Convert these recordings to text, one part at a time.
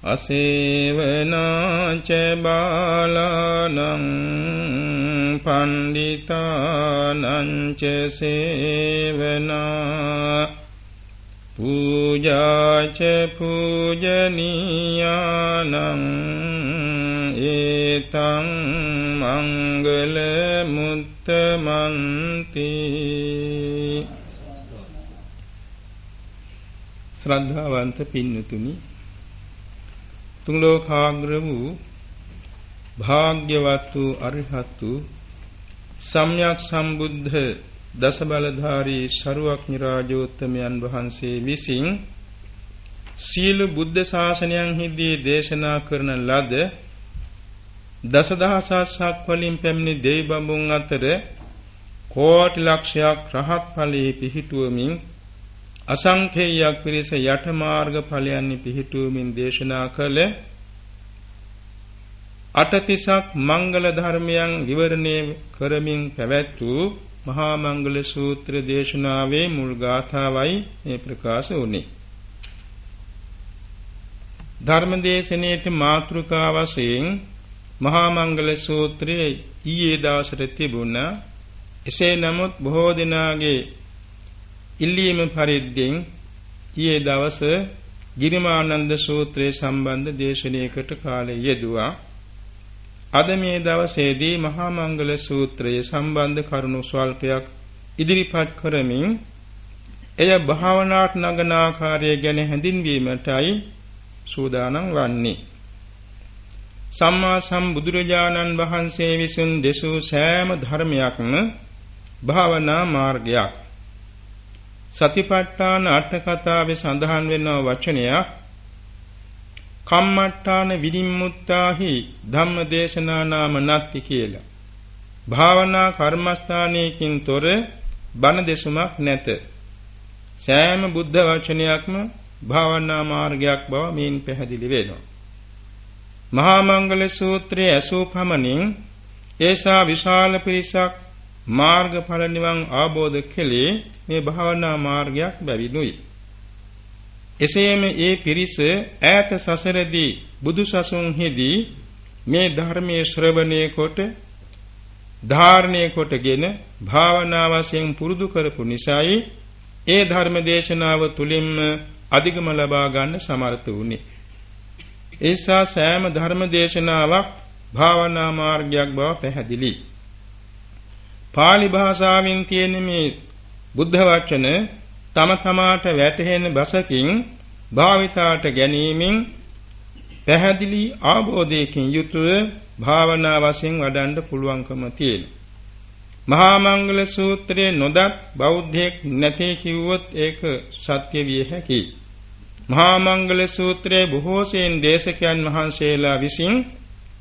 අසේවනාච බාලානං පණ්ඩිතානං ච සේවනා පූජාච පූජනීයානං ඒතං මංගල මුත්තමන්ති ශ්‍රද්ධාවන්ත පින්නතුනි තුන් ලෝකාග්‍ර වූ භාග්‍යවත් වූ අරිහත් වූ සම්්‍යක් සම්බුද්ධ දස බලධාරී ශරුවක්ඥ රාජෝත්තමයන් වහන්සේ විසින් සීල බුද්ධ ශාසනයන්හිදී දේශනා කරන ලද දසදහසක් වලින් පැමිණි දෙවිබඹුන් අතර කෝටි ලක්ෂයක් රහත් ඵලයේ පිහිටුවමින් අසංඛේයයක් පිරිස යට මාර්ග ඵලයන්හි පිහිටුවමින් දේශනා කළ අටතිසක් මංගල ධර්මයන් විවරණය කරමින් පැවැත් වූ මහා මංගල සූත්‍ර දේශනාවේ මුල් ගාථාවයි මේ ප්‍රකාශ වුනේ. ධර්මදේශනයේ මාතෘකා වශයෙන් මහා මංගල සූත්‍රයේ ඊයේ දවසට තිබුණා. එසේ නමුත් බොහෝ දිනාගේ ඉල්ලීම පරිද්දෙන් ඊයේ දවස ගිරිමානන්ද සූත්‍රයේ සම්බන්ධ දේශනාවකට කාලය යෙදුවා. අද මේ දවසේදී මහා මංගල සූත්‍රයේ සම්බන්ධ කරුණු ස්වල්පයක් ඉදිරිපත් කරමින් එය භාවනාට නගන ආකාරය ගැන හැඳින්වීමටයි සූදානම් වන්නේ. සම්මා සම්බුදුරජාණන් වහන්සේ විසින් දෙසූ සෑම ධර්මයක්ම භාවනා මාර්ගයක්. සතිපට්ඨාන අට කතාවේ සඳහන් වෙන වචනයක් කම්මට්ටාන විනිම්මුත්තාහි ධම්මදේශනා නාම නත්ති කියලා. භාවනා කර්මස්ථානයකින් තොර බණ දෙසුමක් නැත. සෑම බුද්ධ වචනයක්ම භාවනා මාර්ගයක් බව මේන් පැහැදිලි වෙනවා. මහා මංගල සූත්‍රයේ ඇසූ පමණින් ඒසා විශාල පිරිසක් මාර්ගඵල නිවන් ආબોධ කෙලේ මේ භාවනා මාර්ගයක් බැවිනුයි. එසේම ඒ පිරිස ඈත සසරදී බුදු සසුන්හිදී මේ ධර්මයේ ශ්‍රවණය කොට ධාරණය කොටගෙන භාවනා වශයෙන් පුරුදු කරපු නිසායි ඒ ධර්ම දේශනාව තුලින්ම අධිගම ලබා ගන්න සමර්ථ වුනේ. ඒසා සෑම ධර්ම දේශනාවක් භාවනා මාර්ගයක් බව පැහැදිලි. Pāli භාෂාවෙන් තියෙන මේ බුද්ධ වචන තම තමාට වැටහෙන බසකින් භාවිතාට ගැනීමෙන් පැහැදිලි ආબોධයකින් යුතුව භාවනා වශයෙන් වඩන්න පුළුවන්කම තියෙනවා. මහා මංගල සූත්‍රයේ නොදත් බෞද්ධයෙක් නැtei කිව්වොත් ඒක සත්‍ය විය හැකියි. මහා මංගල සූත්‍රයේ බොහෝ සෙයින් දේශකයන් වහන්සේලා විසින්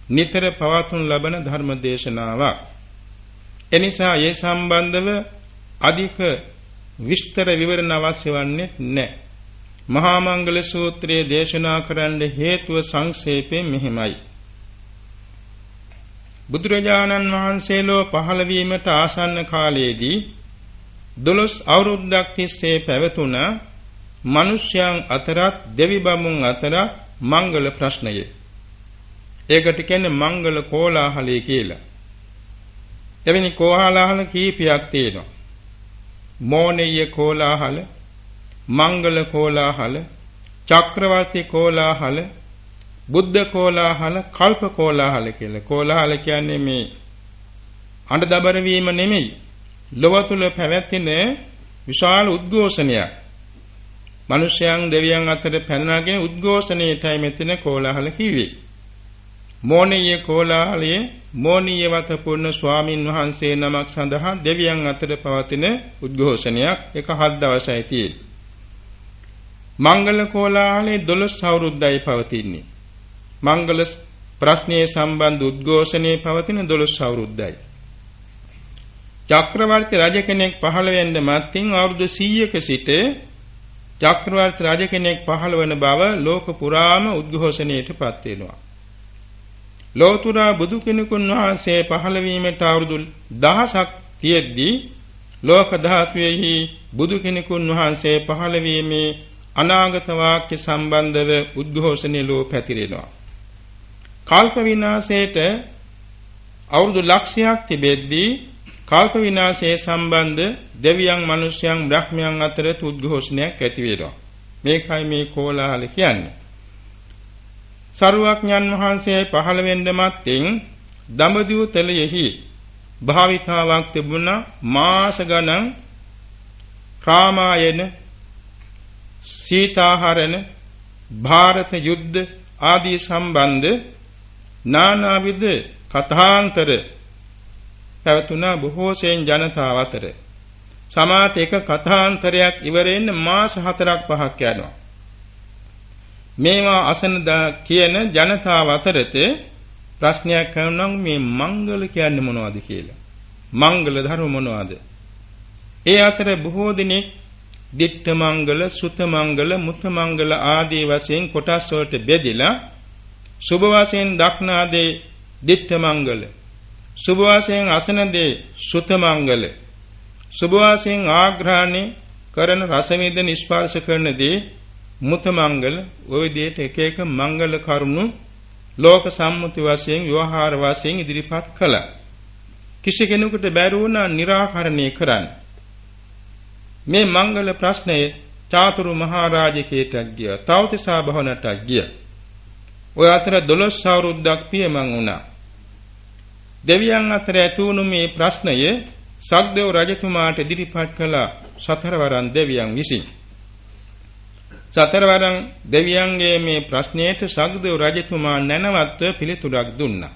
නිතර පවත්වනු ලබන ධර්ම දේශනාවක්. එනිසා ඒ සම්බන්ධව අධික විස්තර විවරණ අවශ්‍ය වන්නේ නැහැ. මහා මංගල සූත්‍රයේ දේශනා කරන්න හේතුව සංක්ෂේපයෙන් මෙහිමයි. බුදුරජාණන් වහන්සේලෝ පහළ වීමට ආසන්න කාලයේදී දොළොස් අවුරුද්දක් තිස්සේ පැවතුණ මිනිස්යන් අතරත් දෙවි බමුන් අතරත් මංගල ප්‍රශ්නය. ඒකට කියන්නේ මංගල කෝලාහලය කියලා. එවැනි කෝලාහල කීපයක් තියෙනවා. මෝනෙය කෝලාහල, මංගල කෝලාහල, චක්‍රවර්ති කෝලාහල, බුද්ධ කෝලාහල, කල්ප කෝලාහල කියලා. කෝලාහල කියන්නේ මේ අඬ දබර වීම නෙමෙයි. ලොව තුල පැවැත්ෙන විශාල උද්ඝෝෂණයක්. මිනිසයන් දෙවියන් අතර පැනනගෙන උද්ඝෝෂණයටයි මෙතන කෝලාහල කිව්වේ. මෝනීය කෝලාහලයේ මෝනීය වත පුර්ණ ස්වාමින් වහන්සේ නමක් සඳහා දෙවියන් අතර පවතින උද්ඝෝෂණයක් එක හත් දවසයි තියෙන්නේ. මංගල කෝලාහලේ 12 අවුරුද්දයි පවතින්නේ. මංගල ප්‍රශ්නයේ සම්බන්ධ උද්ඝෝෂණයේ පවතින 12 අවුරුද්දයි. චක්‍රවර්ති රජ කෙනෙක් පහළ වෙන්න මත්ින් අවුරුදු 100ක සිට චක්‍රවර්ති රජ කෙනෙක් පහළ වන බව ලෝක පුරාම උද්ඝෝෂණයටපත් වෙනවා. ලෝතුරා බුදු කෙනෙකුන් වහන්සේ පහළ වීමට අවුරුදු දහසක් තියෙද්දී ලෝක ධාතුවේහි බුදු කෙනෙකුන් වහන්සේ පහළ වීමේ අනාගත වාක්‍ය සම්බන්ධව උද්ඝෝෂණය ලෝ පැතිරෙනවා. කල්ප විනාශයට අවුරුදු ලක්ෂයක් තිබෙද්දී කල්ප විනාශයේ සම්බන්ධ දෙවියන් මිනිසයන් බ්‍රහ්මයන් අතර උද්ඝෝෂණයක් ඇති වෙනවා. මේකයි මේ කෝලාහල කියන්නේ. සරුවක්ඥන් වහන්සේ පහළ වෙන්න මත්තෙන් දඹදිව තලයෙහි භාවිතාවක් තිබුණා මාස ගණන් රාමායන සීතාහරණ ಭಾರತ යුද්ධ ආදී සම්බන්ධ නානාවිද කථාන්තර පැවතුණා බොහෝ සෙයින් ජනතාව අතර සමාත එක කථාන්තරයක් ඉවරෙන්න මාස 4ක් 5ක් යනවා මේවා අසන කියන ජනතාව අතරත ප්‍රශ්නයක් කරනවා මේ මංගල කියන්නේ මොනවද කියලා. මංගල ධර්ම මොනවද? ඒ අතර බොහෝ දෙනෙක් දිට්ඨ මංගල, සුත මංගල, මුත මංගල ආදී වශයෙන් කොටස් වලට බෙදලා සුභ වශයෙන් දක්නාදේ දිට්ඨ මංගල, සුභ වශයෙන් අසනදේ සුත මංගල, සුභ වශයෙන් ආග්‍රහණය කරන රස විඳින ස්පර්ශ කරන දේ මුත මංගල ওই විදිහට එක එක මංගල කරුණු ලෝක සම්මුති වශයෙන් විවහාර වශයෙන් ඉදිරිපත් කළා. කිසි කෙනෙකුට බැරි වුණා निराකරණය කරන්න. මේ මංගල ප්‍රශ්නය චාතුරු මහරජකේට ගියා. තවතිසා භවනට ගියා. ඔය අතර 12 අවුරුද්දක් පියමන් වුණා. දෙවියන් අතර ඇති වුණු මේ ප්‍රශ්නය සක්දේව රජතුමාට ඉදිරිපත් කළ සතරවරන් දෙවියන් විසිනි. සතරවරන් දෙවියන්ගේ මේ ප්‍රශ්නයට සග්දේව රජතුමා නැනවත්ව පිළිතුරක් දුන්නා.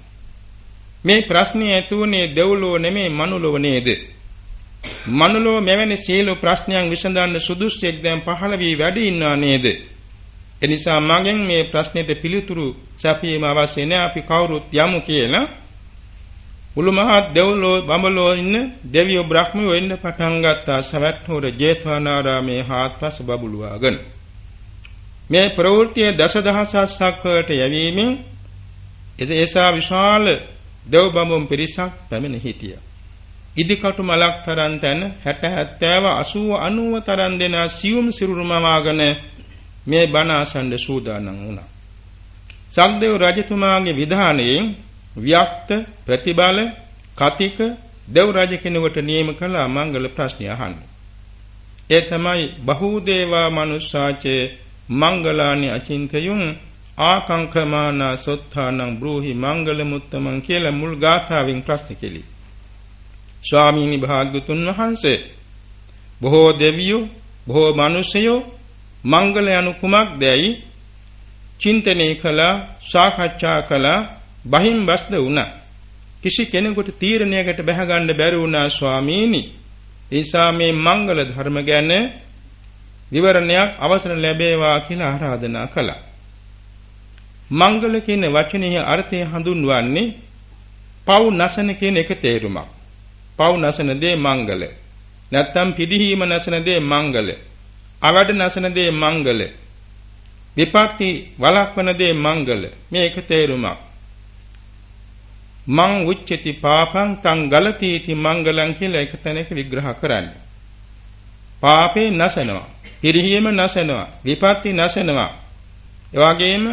මේ ප්‍රශ්නේ ඇතුවනේ දෙව්ලොව නෙමේ මනුලොව නේද? මනුලොව මෙවැනි සියලු ප්‍රශ්නයන් විසඳන්න සුදුස්සෙක් දැන් පහළ වී වැඩි ඉන්නා නේද? එනිසා මගෙන් මේ ප්‍රශ්නෙට පිළිතුරු සැපීම අවශ්‍ය නැහැ අපි කවුරුත් යමු කියලා මුළු මහත් දෙව්ලොව බඹලොව ඉන්න දෙවියෝ බ්‍රහ්මියෝ එන්න පටන් ගත්තා සවැත් නුවර ජේතවනාරාමේ හාත්පස බබළුවාගෙන මේ ප්‍රවෘත්තිය දසදහසක් වලට යැවීමෙන් එසා විශාල දෙව් බඹුන් පිරිසක් පැමිණ හිටියා. ඉදිකටු මලක් තරම් තැන 60 70 80 90 තරම් දෙන සියුම් සිරුරුමවාගෙන මේ බණ අසන්න සූදානම් වුණා. සක්දේව රජතුමාගේ විධානයෙන් ව්‍යක්ත ප්‍රතිබල කතික දෙව් රජ කෙනෙකුට නියම කළ මංගල ප්‍රශ්නය අහන්නේ. ඒ තමයි බහූදේවා මනුස්සාචේ මංගලානි අචින්තයුම් ආකංකමාන සොත්තානං බ්‍රූහි මංගල මුත්තමන් කියලා මුල් ගාථාවෙන් ප්‍රශ්න කෙලි. ස්වාමීනි භාග්‍යතුන් වහන්සේ බොහෝ දෙවියෝ බොහෝ මිනිසයෝ මංගල යනු කුමක්දයි චින්තනය කළා, සාකච්ඡා කළා, බහින් බස්ද වුණා. කිසි කෙනෙකුට තීරණයකට බැහැ ගන්න බැරි වුණා ස්වාමීනි. ඒසා මේ මංගල ධර්ම ගැන විවරණයක් අවසර ලැබේවා කියලා ආරාධනා කළා. මංගල කියන වචනේ අර්ථය හඳුන්වන්නේ පව් නැසන කියන එක තේරුමක්. පව් නැසන දේ මංගල. නැත්තම් පිළිහිම නැසන දේ මංගල. අවඩ නැසන දේ මංගල. විපත්ති වළක්වන දේ මංගල. මේක තේරුමක්. මං උච්චති පාපං තං ගලතීති මංගලං කියලා එක තැනක විග්‍රහ කරන්නේ. පාපේ නැසනවා. පිරිහීම නැසනවා. විපත්ති නැසනවා. එවාගෙම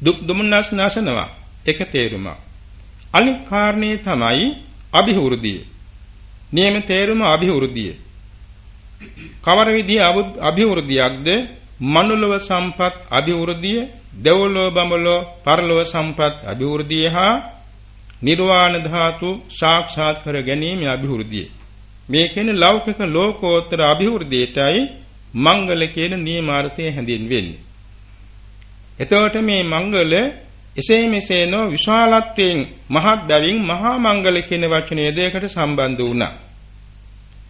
දුක් දුමනස් නැසනවා. එක තේරුමක්. අනිත් කාරණේ තමයි අභිවෘද්ධිය. නියම තේරුම අභිවෘද්ධිය. කවර විදිහේ අභිවෘද්ධියක්ද මනුලව සම්පත් අභිවෘද්ධිය, දෙව්ලොව බඹලොව පරලොව සම්පත් අභිවෘද්ධිය හා නිර්වාණ ධාතු සාක්ෂාත් කර ගැනීම අභිවෘද්ධිය. මේ කියන ලෞකික ලෝකෝත්තර අභිවෘද්ධියටයි මංගල කියන නියමාර්ථය හැඳින්වෙන්නේ. එතකොට මේ මංගල එසේ මෙසේ නො විශාලත්වයෙන් මහත් බැවින් මහා මංගල කියන වචනය දෙයකට සම්බන්ධ වුණා.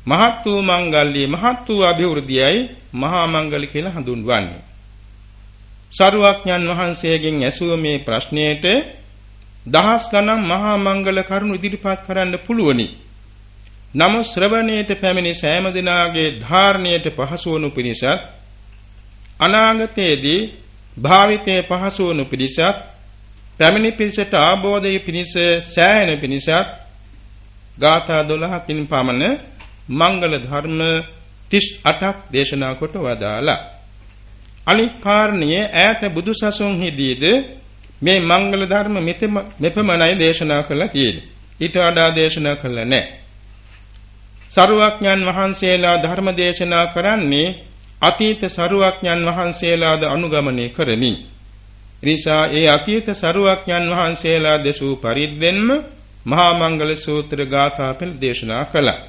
මහත් වූ මංගල්‍ය මහත් වූ અભිවෘද්ධියයි මහා මංගල කියලා හඳුන්වන්නේ. සරුවක්ඥන් වහන්සේගෙන් ඇසුව මේ ප්‍රශ්නයට දහස් ගණන් මහා මංගල කරුණු ඉදිරිපත් කරන්න පුළුවනි. නම ශ්‍රවණයට පැමිණි සෑම දිනාගේ ධාරණයට පහසු වනු පිණිසත් අනාගතයේදී භාවිතයේ පහසු වනු පිණිසත් පැමිණි පිරිසට ආબોධය පිණිස සෑහෙන පිණිසත් ගාථා 12කින් පමණ මංගල ධර්ම 38ක් දේශනා කොට වදාලා අනික් කාරණියේ ඈත බුදුසසුන්හිදීද මේ මංගල ධර්ම මෙපමණයි දේශනා කළා කියන්නේ. ඊට වඩා දේශනා කළා නැහැ. සරුවක්ඥන් වහන්සේලා ධර්ම දේශනා කරන්නේ අතීත සරුවක්ඥන් වහන්සේලාද අනුගමනය කරමින්. නිසා ඒ අතීත සරුවක්ඥන් වහන්සේලා දෙසූ පරිද්දෙන්ම මහා මංගල සූත්‍ර ගාථා පෙළ දේශනා කළා.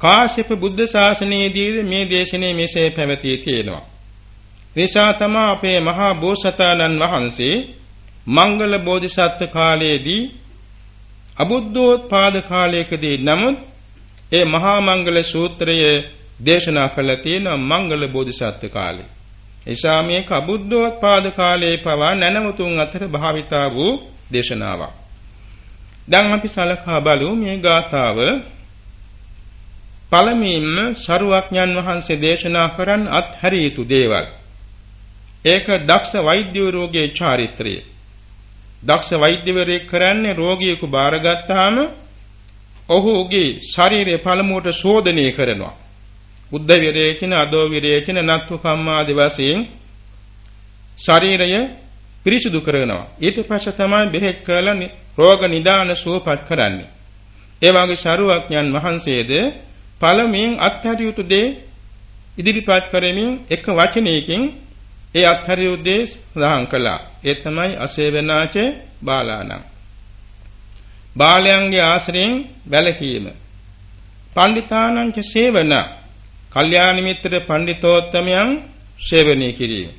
කාශ්‍යප බුද්ධ ශාසනයේදී මේ දේශනේ මෙසේ පැවතී තියෙනවා. නිසා තමයි අපේ මහා බෝසතාණන් වහන්සේ මංගල බෝධිසත්ව කාලයේදී අබුද්ධෝත්පාද කාලයකදී නමුත් ඒ මහා මංගල සූත්‍රය දේශනා කළ තියෙන මංගල බෝධිසත්ව කාලේ. එසා මේක අබුද්ධෝත්පාද කාලයේ පවා නැනවතුන් අතර භාවිතා වූ දේශනාවක්. දැන් අපි සලකා බලමු මේ ගාථාව පළමුවෙන්ම ශරුවක්ඥන් වහන්සේ දේශනා කරන් අත්හැරිය යුතු දේවල්. ඒක දක්ෂ වෛද්‍යවරුගේ චාරිත්‍රය. දක්ෂ වෛද්‍යවරයෙක් කරන්නේ රෝගියෙකු බාරගත්තාම ඔහුගේ ශරීරය පළමුවට ශෝධනය කරනවා. බුද්ධ විරේචන, අදෝ විරේචන, නත්තු කම්මාදි වශයෙන් ශරීරය පිරිසිදු කරනවා. ඊට පස්සේ තමයි බෙහෙත් කරලා රෝග නිදාන සුවපත් කරන්නේ. ඒ වගේ ශරුවක්ඥන් වහන්සේද පළමුවෙන් අත්හැරිය යුතු දේ ඉදිරිපත් කරමින් එක වචනයකින් ඒ අත්හැරිය යුතු දේ සඳහන් කළා. ඒ තමයි අසේවනාච බාලාණන්. බාලයන්ගේ ආශ්‍රයෙන් වැළකීම. පණ්ඩිතානංච සේවන. කල්යාණ මිත්‍ර පණ්ඩිතෝත්තමයන් සේවනය කිරීම.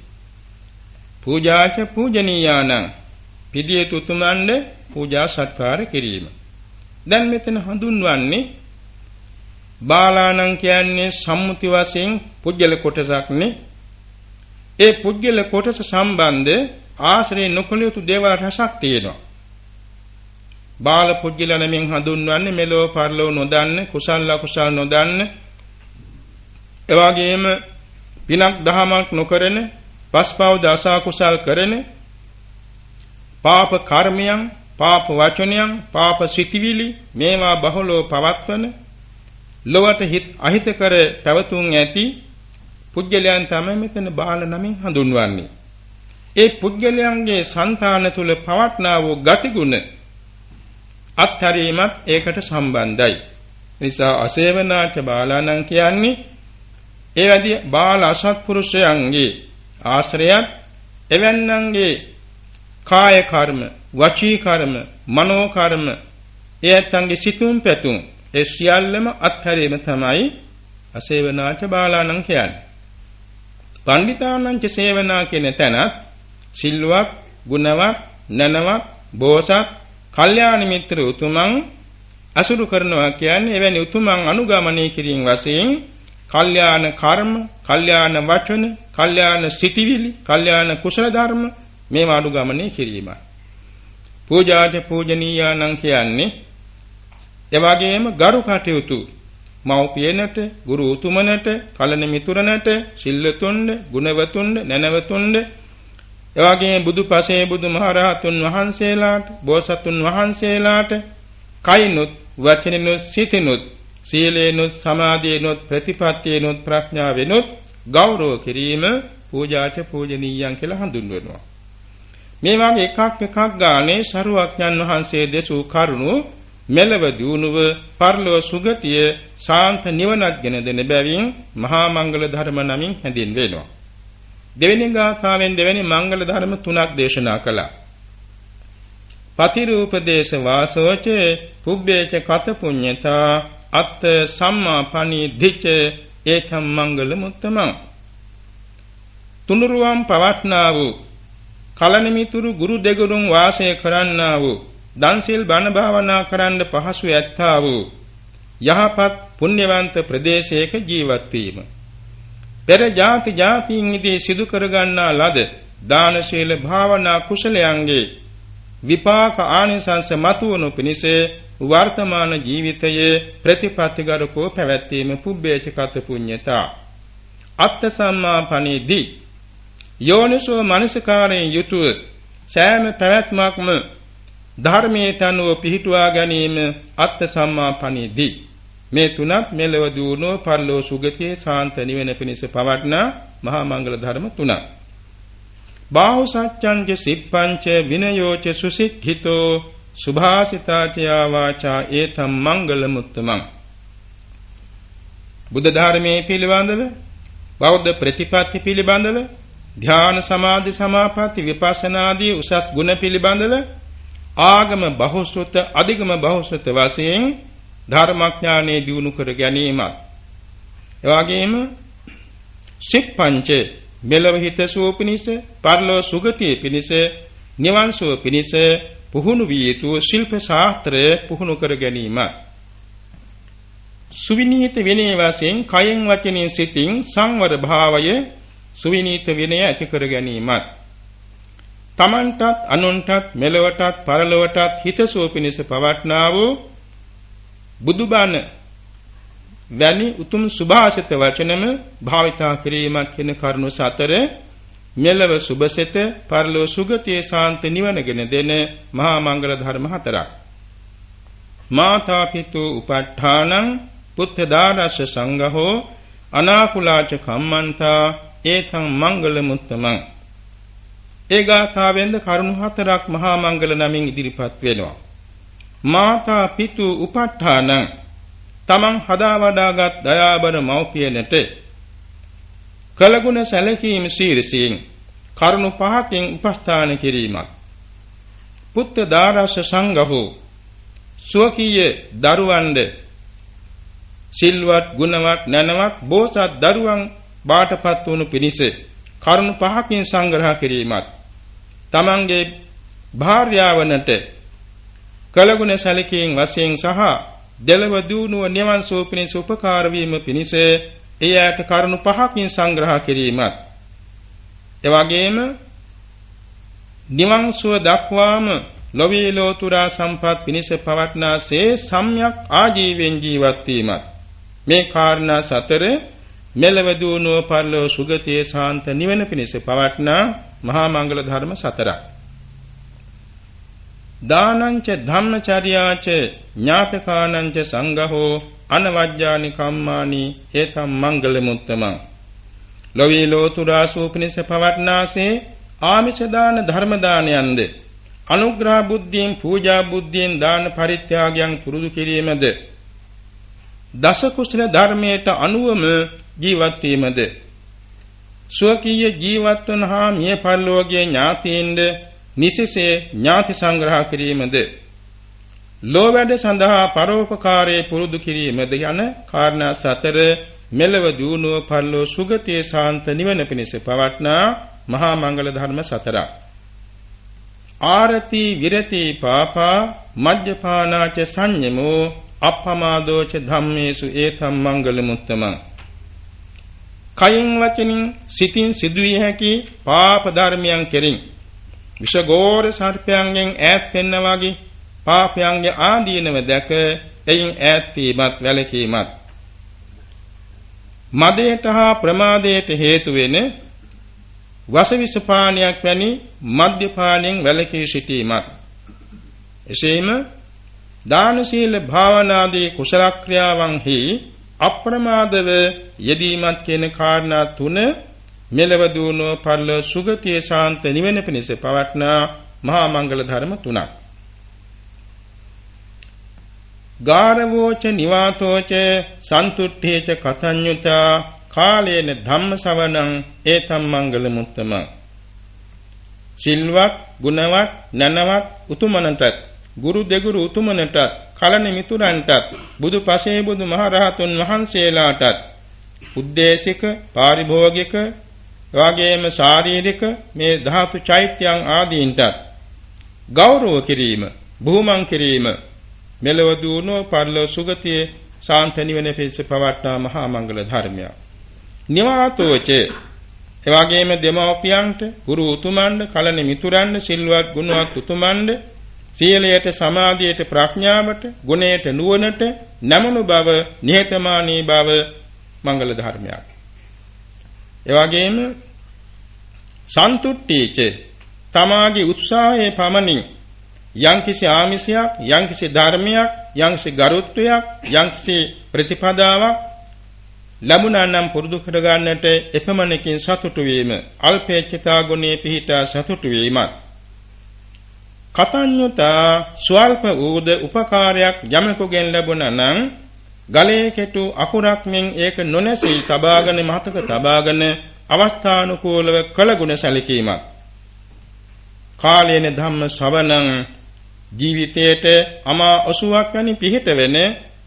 පූජාච පූජනීයානං. පිළියෙත උතුමන්ඩ පූජා සත්කාර කිරීම. දැන් මෙතන හඳුන්වන්නේ බාලාණන් කියන්නේ සම්මුති වශයෙන් පුජ්‍යල කොටසක්නේ. ඒ පුජ්‍යල කොටස සම්බන්ධ ආශ්‍රය නොකළ යුතු දේවල් රසක් තියෙනවා. බාල පුජ්‍යල නමින් හඳුන්වන්නේ මෙලෝ පරලෝ නොදන්න, කුසල අකුසල නොදන්න, එවාගෙම පිනක් දහමක් නොකරන, පස්පව් දස කුසල් කරන, පාප කර්මයන්, පාප වචනයන්, පාප සිටිවිලි මේවා බහුලව පවත්වන ලොවට හිත අහිත කර පැවතුම් ඇති පුජ්‍යලයන් තමයි මෙතන බාල නමින් හඳුන්වන්නේ. ඒ පුජ්‍යලයන්ගේ సంతාන තුල පවත්නා වූ ගතිගුණ අත්හැරීමත් ඒකට සම්බන්ධයි. නිසා අසේවනාච බාලාණන් කියන්නේ ඒ වැඩි බාල අසත්පුරුෂයන්ගේ ආශ්‍රයත් එවන්නන්ගේ කාය කර්ම, වචී කර්ම, මනෝ කර්ම, එයත්න්ගේ සිතුම් පැතුම් ඒ සියල්ලම අත්හැරීම තමයි අසේවනාච බාලාණන් කියන්නේ. පණ්ඩිතානංච සේවනා කියන තැනත් සිල්වත්, ගුණවත්, නැනවත්, බෝසත්, කල්යාණ මිත්‍ර උතුමන් අසුරු කරනවා කියන්නේ එවැනි උතුමන් අනුගමනය කිරීම වශයෙන් කල්යාණ කර්ම, කල්යාණ වචන, කල්යාණ සිටිවිලි, කල්යාණ කුසල ධර්ම මේවා අනුගමනය කිරීමයි. පූජාච පූජනීයානම් කියන්නේ එවාගෙම ගරු කටයුතු මව්පියනට, ගුරු උතුමනට, කලන මිතුරනට, සිල්ලතුන්ඩ, ගුණවතුන්ඩ, නැනවතුන්ඩ එවාගෙම බුදුපසේ බුදුමහරහතුන් වහන්සේලාට, බෝසතුන් වහන්සේලාට කයිනුත්, වචනිනුත්, සිතිනුත්, සීලේනුත්, සමාධියනුත්, ප්‍රතිපත්තියනුත්, ප්‍රඥාවෙනුත් ගෞරව කිරීම පූජාච පූජනීයන් කියලා හඳුන්වනවා. මේ වගේ එකක් එකක් ගානේ සරුවක්ඥන් වහන්සේ දෙසූ කරුණු මෙලව දියුණුව පරලොව සුගතිය ශාන්ත නිවනක් ගෙන දෙන බැවින් මහා මංගල ධර්ම නමින් හැඳින්වෙනවා. දෙවෙනි ගාථාවෙන් දෙවෙනි මංගල ධර්ම තුනක් දේශනා කළා. පතිරූපදේශ වාසෝච පුබ්බේච කත පුඤ්ඤතා අත්ත සම්මා පණිධිච ඒකම් මංගල මුත්තමං තුනුරුවම් පවත්නා වූ කලනිමිතුරු ගුරු දෙගුරුන් වාසය කරන්නා වූ දන්සිල් බණ භාවනා කරන්න පහසු ඇත්තා වූ යහපත් පුණ්‍යවන්ත ප්‍රදේශයක ජීවත් වීම පෙර ಜಾති ಜಾතියින් ඉදී සිදු කරගන්නා ලද දාන ශීල භාවනා කුසලයන්ගේ විපාක ආනිසංස මතුවනු පිණිස වර්තමාන ජීවිතයේ ප්‍රතිපත්තිගරුකෝ පැවැත්වීම පුබ්බේච කත පුඤ්ඤතා අත්ත සම්මාපණීදී යෝනිසෝ මනසකාරයෙන් යුතුව සෑම පැවැත්මක්ම ධර්මයට අනුව පිහිටුවා ගැනීම අත්ත සම්මාපණීදී මේ තුනත් මෙලව දුණෝ පරලෝ සුගතියේ සාන්ත නිවෙන පිණිස පවට්නා මහා මංගල ධර්ම තුනක්. බාහු සත්‍යංච සිප්පංච විනයෝච සුසික්ඛිතෝ සුභාසිතාචයා වාචා ඒතම් මංගල මුත්තමං. බුද්ධ ධර්මයේ පිළිබඳව බෞද්ධ ප්‍රතිපත්ති පිළිබඳව ධ්‍යාන සමාධි සමාපatti විපස්සනා ආදී උසස් ගුණ පිළිබඳව ආගම බහුශ්‍රත අධිගම බහුශ්‍රත වශයෙන් ධර්මඥානෙ දියුණු කර ගැනීමත්. එවාගෙම සික්පංච මෙලව හිත සුවපිනිස පරලෝ සුගතිය පිනිස නිවන් සුව පිනිස පුහුණු විය යුතු ශිල්ප ශාස්ත්‍රය පුහුණු කර ගැනීමත්. සුවිනීත විනය වශයෙන් කයෙන් වචනෙන් සිතින් සංවර භාවය සුවිනීත විනය ඇති කර ගැනීමත්. තමන්ටත් අනුන්ටත් මෙලවටත් පරලොවටත් හිතසුව පිණිස පවට්නා වූ බුදුබණ වැනි උතුම් සුභාෂිත වචනම භාවිතා කිරීමක් කියන කරුණු සතර මෙලව සුභසිත පරලෝ සුගතියේ ශාන්ත නිවනගෙන දෙන මහා මංගල ධර්ම හතරක්. මාතා පිතු උපට්ඨානං පුත්ත දානස්ස සංඝහෝ අනාකුලාච කම්මන්තා ඒතං මංගල මුත්තමං. ඒ ගාථාවෙන්ද කරුණු හතරක් මහා මංගල නමින් ඉදිරිපත් වෙනවා. මාතා පිතු උපට්ඨාන. තමන් හදා වඩාගත් දයාබර මව්පියනට කලගුණ සැලකීම ශීර්ෂයෙන් කරුණු පහකින් උපස්ථාන කිරීමක්. පුත්ත දාරස සංඝහෝ සුවකීය දරුවන්ද සිල්වත් ගුණවත් නැනවත් බෝසත් දරුවන් බාටපත් වුණු පිණිස කරුණු පහකින් සංග්‍රහ කිරීමත් තමන්ගේ භාර්යාවනට කලගුණ සැලකීම් වශයෙන් සහ දෙලව දුණුව නිවන් සුව පිණිස උපකාර වීම පිණිස එයට කරුණු පහකින් සංග්‍රහ කිරීමත් එවැගේම නිවන් සුව දක්වාම ලොවේ ලෝතුරා සම්පත් පිණිස පවත්නාසේ සම්්‍යක් ආජීවෙන් ජීවත් වීමත් මේ කාරණා සතර මෙලව දුණුව පරලෝ සුගතියේ ශාන්ත නිවන පිණිස පවට්නා මහා මංගල ධර්ම සතරක්. දානංච ධම්මචර්යාච ඥාතකානංච සංඝහෝ අනවජ්ජානි කම්මානි හේතම් මංගල මුත්තමං. ලොවී ලෝතුරා සූපිනිස පවට්නාසේ ආමිෂ දාන ධර්ම දානයන්ද අනුග්‍රහ බුද්ධියෙන් පූජා බුද්ධියෙන් දාන පරිත්‍යාගයන් පුරුදු කිරීමද දස කුසල ධර්මයට අනුවම ජීවත් වීමද ස්වකීය ජීවත් වන හා මිය පරලෝකයේ ඥාතීන්ද නිසිසේ ඥාති සංග්‍රහ කිරීමද ලෝ වැඩ සඳහා පරෝපකාරයේ පුරුදු කිරීමද යන කාරණා සතර මෙලව දියුණුව පරිලෝ සුගතියේ සාන්ත නිවන පිණිස පවට්නා මහා මංගල ධර්ම සතරක්. ආරති විරති පාපා මජ්ජපානාච සංයමෝ අප්පමාදෝච ධම්මේසු ඒතම් මංගල මුත්තමං කයින් වචනින් සිතින් සිදුවිය හැකි පාප ධර්මයන් කෙරින් විෂගෝර සර්පයන්ගෙන් ඈත් වෙන්න වගේ පාපයන්ගේ ආදීනව දැක එයින් ඈත් වීමත් වැළකීමත්. මදයට හා ප්‍රමාදයට හේතු වෙන වසවිස පානයක් වැනි මද්යපානයෙන් වැළකී සිටීමත්. එසේම දාන සීල භාවනාදී කුසල ක්‍රියාවන්හි අප්‍රමාදව යෙදීමත් කියන කාරණා තුන මෙලව දුණෝ පරල සුගතිය ශාන්ත නිවෙන පිණිස පවට්නා මහා මංගල ධර්ම තුනක්. ගාරවෝච නිවාතෝච සන්තුට්ඨේච කතඤ්ඤුතා කාලේන ධම්මසවණං ඒතම් මංගල මුත්තම. සිල්වත් ගුණවත් නනවත් උතුමනටත් ගුරු දෙගුරු උතුමනටත් කලණ මිතුරන්ටත් බුදු පසේ බුදු මහරහතුන් වහන්සේලාටත් උද්දේශික පාරිභෝගික එවාගේම ශාරීරික මේ ධාතු චෛත්‍යයන් ආදීන්ටත් ගෞරව කිරීම බුහුමන් කිරීම මෙලව දුණෝ පරලෝ සුගතියේ ශාන්ත නිවන පිණිස පවට්නා මහා මංගල ධර්මයක්. නිවාතෝච එවාගේම දෙමව්පියන්ට ගුරු උතුමන්ට කලණ මිතුරන්ට සිල්වත් ගුණවත් උතුමන්ට සීලයට සමාධියට ප්‍රඥාවට ගුණයට නුවණට නැමණු බව නිහතමානී බව මංගල ධර්මයක්. එවාගේම සන්තුට්ඨීච තමාගේ උත්සාහයේ පමණින් යම්කිසි ආමිෂයක් යම්කිසි ධර්මයක් යම්කිසි ගරුත්වයක් යම්කිසි ප්‍රතිපදාවක් ලැබුණා නම් පුරුදු කර ගන්නට එපමණකින් සතුටු වීම අල්පේච්ඡතා ගුණේ පිහිටා සතුටු වීමත්. කතඤ්ඤතා ස්වල්ප ඌද උපකාරයක් යමෙකුගෙන් ලැබුණා නම් ගලේ කෙටු අකුරක් මෙන් ඒක නොනැසී තබාගෙන මතක තබාගෙන අවස්ථානුකූලව කළ ගුණ සැලකීමක් කාලේන ධම්ම ශ්‍රවණං ජීවිතයට අමා ඔසුවක් වැනි පිහිට වෙන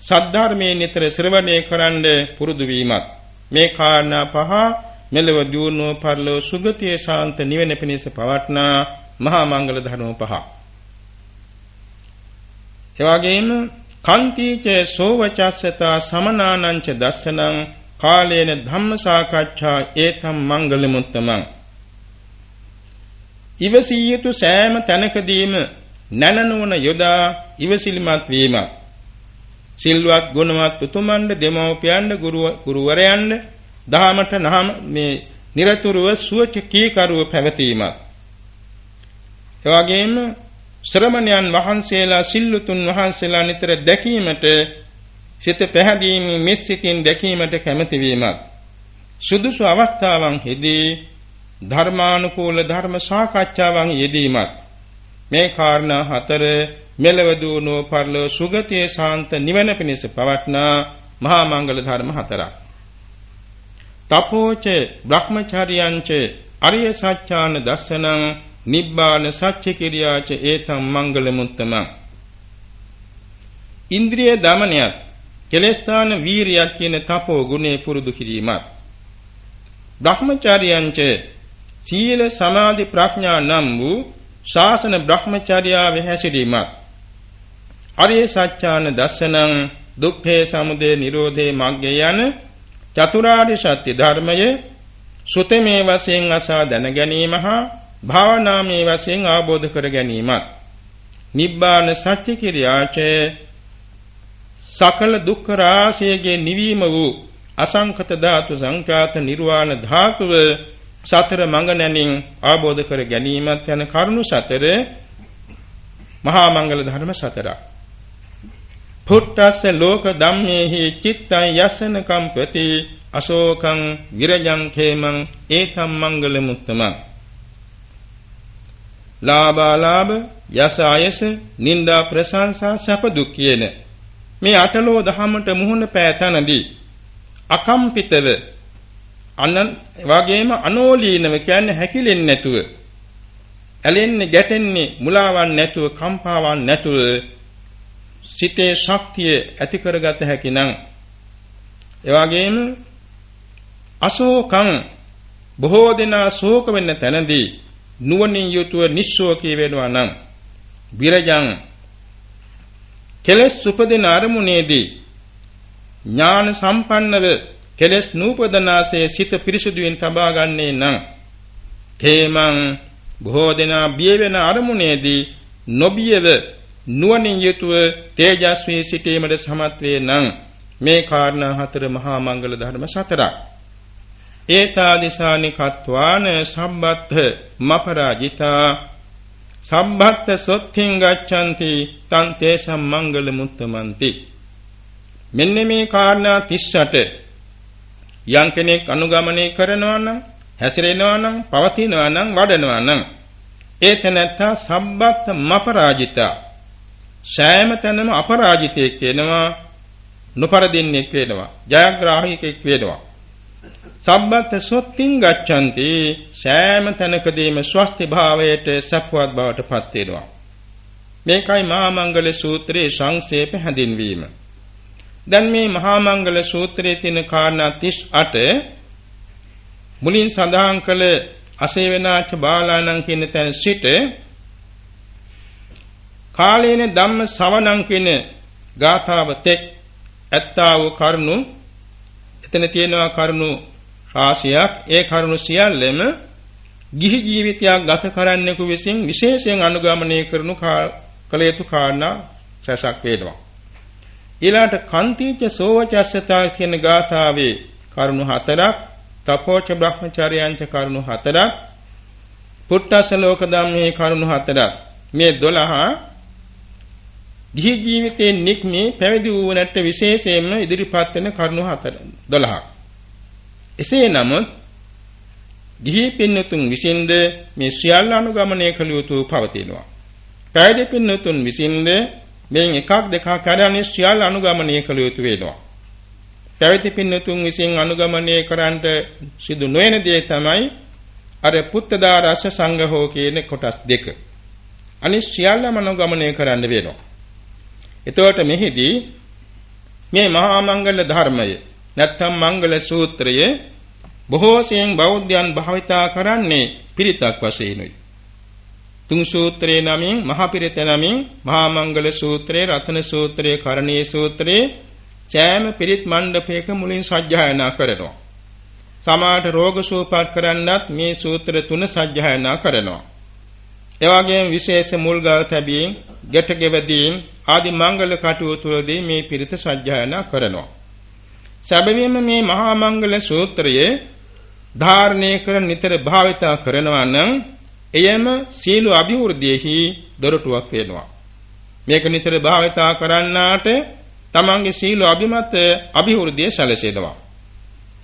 සද්ධර්මයේ නිතර ශ්‍රවණය කරන්න පුරුදු වීමත් මේ කාරණා පහ මෙලව දියුණුව පරලෝ සුගතිය ශාන්ත නිවෙන පිණිස පවට්නා මහා මංගල ධර්ම පහ. එවාගෙම කන්තිච සෝවචස්සතා සමනානංච දස්සනං කාලේන ධම්ම සාකච්ඡා ඒතම් මංගල මුත්තමං ඉවසියතු සෑම තැනකදීම නැනනුවන යොදා ඉවසිලිමත් වීමක් සිල්වත් ගුණවත් උතුමන්ද දෙමව්පියන්ද ගුරුවරයන්ද දහමට නහම මේ নিরතුරුව සුවච කීකරුව පැවතීමක් එවැගේම ශ්‍රමණයන් වහන්සේලා සිල්ලුතුන් වහන්සේලා නිතර දැකීමට සිත පැහැදීමේ මෙත් සිතින් දැකීමට කැමැති වීමක් සුදුසු අවස්ථාවන් හිදී ධර්මානුකූල ධර්ම සාකච්ඡාවන් යෙදීමක් මේ කාරණා හතර මෙලව දුණෝ පරලෝ සුගතියේ ශාන්ත නිවන පිණිස පවට්නා මහා මංගල ධර්ම හතරක්. තපෝච බ්‍රහ්මචාරියංච අරිය සත්‍යාන දස්සනං නිබ්බාන සත්‍ය කිරියාච ඒතම් මංගල මුත්තම ඉන්ද්‍රිය දමනයත් කෙලස්ථාන වීරියක් කියන තපෝ ගුණේ පුරුදු කිරීමත්. බ්‍රහ්මචාරියංච සීල සමාධි ප්‍රඥා නම් වූ ශාසන බ්‍රහ්මචර්යාවේ හැසිරීමත්. අරිය සත්‍යාන දස්සනං දුක්ඛේ සමුදය නිරෝධේ මග්ගේ යන චතුරාර්ය සත්‍ය ධර්මය සුතමේ වශයෙන් අසා දැන ගැනීම හා භාවනාමේ වශයෙන් ආબોධ කර ගැනීමත් නිබ්බාන සත්‍ය කිරියාචේ සකල දුක්ඛ රාශියගේ නිවීම වූ අසංකත ධාතු සංඛාත නිර්වාණ ධාතුව සතර මඟ නැණින් ආબોධ කර ගැනීමත් යන කරුණු සතර මහා මංගල ධර්ම සතරක්. පුත්තස්ස ලෝක ධම්මේහි චිත්තං යසන කම්පති අශෝකං විරජං khemං ඒතම් මංගල මුත්තම ලාභාලාභ යස ආයස නිന്ദා ප්‍රශංසා සැප දුක් කියන. මේ අටලෝ දහමට මුහුණ පෑතනදී අකම්පිතව අනන් වගේම අනෝලීනව කියන්නේ හැකිලෙන්නේ නැතුව ඇලෙන්නේ ගැටෙන්නේ මුලාවන් නැතුව කම්පාවන් නැතුව සිතේ ශක්තිය ඇති කරගත හැකි නම් එවාගෙම අශෝකං බොහෝ දෙනා ශෝක වෙන්න තැනදී නුවණින් යුතුව නිස්සෝකී වෙනවා නම් විරජං කෙලස් උපදින අරමුණේදී ඥාන සම්පන්නව කෙලස් නූපදනාසේ සිත පිරිසුදුවෙන් තබා ගන්නේ නම් තේමං බොහෝ දෙනා බිය වෙන අරමුණේදී නොබියව නුවණින් යුතුව තේජස්වී සිටීමට සමත් වේ නම් මේ කාරණා හතර මහා මංගල ධර්ම සතරක්. ඒතාදිසානි කත්වාන සම්බත්ත මපරාජිතා. සම්බත්ත සොත්තිං ගච්ඡanti තං තේසම් මංගල මුත්තමන්ති. මෙන්න මේ කාරණා 38 යම් කෙනෙක් අනුගමනය කරනවා නම් හැසිරෙනවා නම් පවතිනවා නම් වඩනවා නම් ඒ තැනත්තා සම්බත් මපරාජිතා. සෑම තැනම අපරාජිතයෙක් වෙනවා නොපරදින්නෙක් වෙනවා ජයග්‍රාහකෙක් වෙනවා. සම්බත් සොත්තිං ගච්ඡanti සෑම තැනකදීම ස්වස්ති භාවයට සප්වත් බවට පත් වෙනවා. මේකයි මහා මංගල සූත්‍රයේ සංක්ෂේප හැඳින්වීම. දැන් මේ මහා මංගල සූත්‍රයේ තියෙන කාරණා 38 මුලින් සඳහන් කළ අසේවනාච බාලාණන් කියන තැන සිට කාලේන ධම්ම ශවණං කියන ගාථාව තෙක් ඇත්තා වූ කරුණු එතන තියෙනවා කරුණු රාශියක්. ඒ කරුණු සියල්ලම ගිහි ජීවිතයක් ගත කරන්නෙකු විසින් විශේෂයෙන් අනුගමනය කරනු කළ යුතු කාරණා රසක් වේනවා ඊළාට කන්තිච සෝවචස්සතා කියන ගාථාවේ කරුණු හතරක් තපෝච බ්‍රහ්මචාරයන්ච කරුණු හතරක් පුට්ටස ලෝක ධම්මේ කරුණු හතරක්. මේ 12 ගිහි ජීවිතේ නික්මේ පැවිදි වූනට විශේෂයෙන්ම ඉදිරිපත් වෙන කරුණු හතර 12ක් එසේ නමුත් ගිහි පින්නතුන් විසින්ද මේ සියල්ල අනුගමනය කළ යුතු පවතිනවා පැවිදි පින්නතුන් විසින්ද මෙන් එකක් දෙකක් කරන්නේ සියල්ල අනුගමනය කළ යුතු වෙනවා පැවිදි පින්නතුන් විසින් අනුගමනය කරන්නට සිදු නොවන දේ තමයි අර පුත්තදා රස සංඝහෝ කියන කොටස් දෙක. අනිත් සියල්ලම අනුගමනය කරන්න වෙනවා. එතකොට මෙහිදී මේ මහා මංගල ධර්මය නැත්නම් මංගල සූත්‍රය බොහෝ සෙයින් බෞද්ධයන් භාවිතා කරන්නේ පිරිතක් වශයෙන්ුයි. තුන් සූත්‍රයේ නමින් මහා පිරිත නමින් මහා මංගල සූත්‍රය, රතන සූත්‍රය, කරණීය සූත්‍රය සෑම පිරිත් මණ්ඩපයක මුලින් සජ්ජායනා කරනවා. සමාට රෝග සුවපත් කරන්නත් මේ සූත්‍ර තුන සජ්ජායනා කරනවා. එවාගෙම විශේෂ මුල් ගල් තැබීම්, ගැට ගෙවදීම් ආදී මංගල කටයුතු වලදී මේ පිරිත සජ්ජායනා කරනවා. සැබවින්ම මේ මහා මංගල සූත්‍රයේ ධාරණය කර නිතර භාවිතා කරනවා නම් එයම සීල අභිවෘද්ධියෙහි දොරටුවක් වෙනවා. මේක නිතර භාවිතා කරන්නාට තමන්ගේ සීල අභිමත අභිවෘද්ධිය සැලසෙනවා.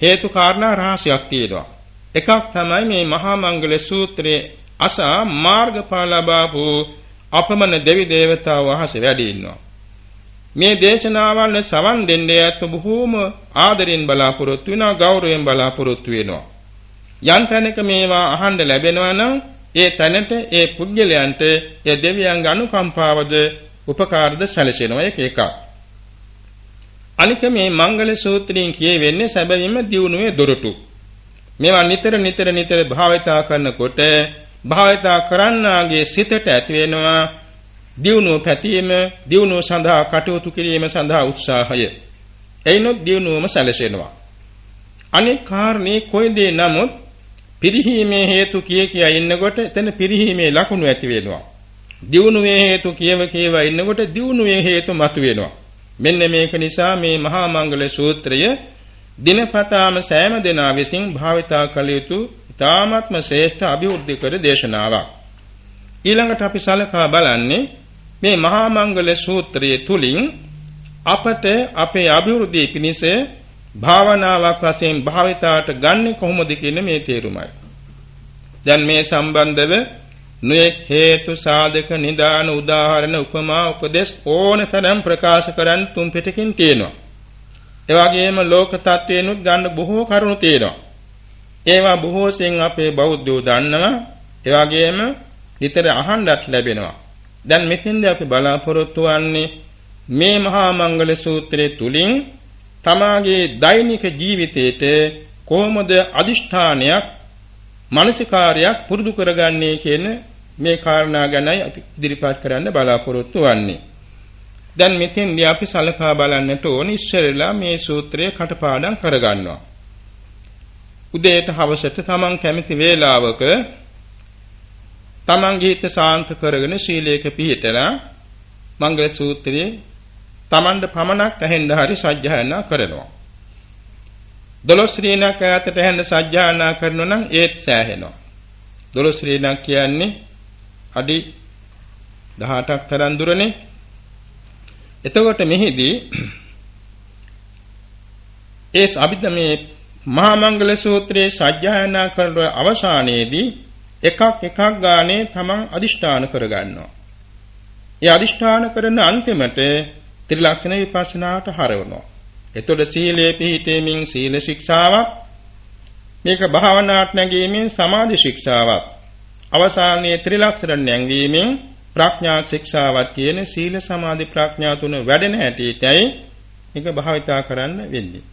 හේතු කාරණා රහසක් තියෙනවා. එකක් තමයි මේ මහා මංගල සූත්‍රයේ අසා මාර්ගඵල ලබාපු අපමණ දෙවි දේවතාව වහස වැඩි ඉන්නවා. මේ දේශනාවල් සවන් දෙන්නේ ඇත්ත බොහෝම ආදරෙන් බලාපොරොත්තු වෙනවා ගෞරවයෙන් බලාපොරොත්තු වෙනවා. යම් තැනක මේවා අහන්න ලැබෙනවා නම් ඒ තැනට ඒ පුද්ගලයන්ට ඒ දෙවියන්ගේ අනුකම්පාවද උපකාරද සැලසෙනවා ඒක එකක්. අනික මේ මංගල සූත්‍රයෙන් කියවෙන්නේ සැබවින්ම දියුණුවේ දොරටු. මේවා නිතර නිතර නිතර භාවිතා කරනකොට භාවිතා කරන්නාගේ සිතට ඇති වෙනවා දියුණුව පැතීම, දියුණුව සඳහා කටයුතු කිරීම සඳහා උත්සාහය. එයිනොත් දියුණුවම සැලසෙනවා. අනෙක් කාරණේ කොයිදේ නමුත් පිරිහීමේ හේතු කිය කියා ඉන්නකොට එතන පිරිහීමේ ලකුණු ඇති වෙනවා. දියුණුවේ හේතු කියව කියව ඉන්නකොට දියුණුවේ හේතු මතුවෙනවා. මෙන්න මේක නිසා මේ මහා මංගල සූත්‍රය දිනපතාම සෑම දෙනා විසින් භාවිතා කළ යුතු ඊ타ත්ම ශ්‍රේෂ්ඨ අභිවෘද්ධි කර දේශනාවක්. ඊළඟට අපි සලකා බලන්නේ මේ මහා මංගල සූත්‍රයේ තුලින් අපට අපේ අභිවෘද්ධිය පිණිස භාවනාවක් වශයෙන් භාවිතාට ගන්න කොහොමද කියන මේ තේරුමයි. දැන් මේ සම්බන්ධව නොයෙක් හේතු සාධක නිදාන උදාහරණ උපමා උපදේශ ඕනතරම් ප්‍රකාශ කරන් තුන් පිටකින් තියෙනවා. ඒ වගේම ලෝක තත්ත්වේනුත් ගන්න බොහෝ කරුණු තියෙනවා. ඒවා බොහෝසෙන් අපේ බෞද්ධයෝ දන්නවා. ඒ වගේම නිතර අහන්නත් ලැබෙනවා. දැන් මෙතෙන්දී අපි බලාපොරොත්තු වන්නේ මේ මහා මංගල සූත්‍රයේ තුලින් තමාගේ දෛනික ජීවිතේට කොහොමද අදිෂ්ඨානයක් මානසිකාරයක් පුරුදු කරගන්නේ කියන මේ කාරණා ගැනයි අපි ඉදිරිපත් කරන්න බලාපොරොත්තු වෙන්නේ. දැන් මෙතෙන්දී අපි සලකා බලන්නට ඕන ඉස්සෙල්ලා මේ සූත්‍රය කටපාඩම් කරගන්නවා. උදේට හවසට තමන් කැමති වේලාවක තමන්ගේ හිත සාන්ත කරගෙන ශීලයක පිහිටලා මංගල සූත්‍රයේ තමන්ට පමණක් ඇහෙන්න හරි සජ්ජායනා කරනවා. දොළොස් ශ්‍රීණක් ඈතට ඇහෙන්න සජ්ජායනා කරනවා නම් ඒත් සෑහෙනවා. දොළොස් ශ්‍රීණක් කියන්නේ අඩි 18ක් තරම් දුරනේ. එතකොට මෙහිදී ඒ අභිද මේ මහා මංගල සූත්‍රයේ සජ්ජායනා කරන අවසානයේදී එකක් එකක් ගානේ තමන් අදිෂ්ඨාන කරගන්නවා. ඒ අදිෂ්ඨාන කරන අන්තිමට ත්‍රිලක්ෂණ විපස්සනාට හරවනවා. එතකොට සීලයේ පිහිටීමෙන් සීල ශික්ෂාවක් මේක භාවනාට නැගීමෙන් සමාධි ශික්ෂාවක් අවසානයේ ත්‍රිලක්ෂණ නැංවීමෙන් ප්‍රඥා ශික්ෂාවක් කියන සීල සමාධි ප්‍රඥා තුන වැඩෙන හැටියටයි මේක භාවිතා කරන්න වෙන්නේ.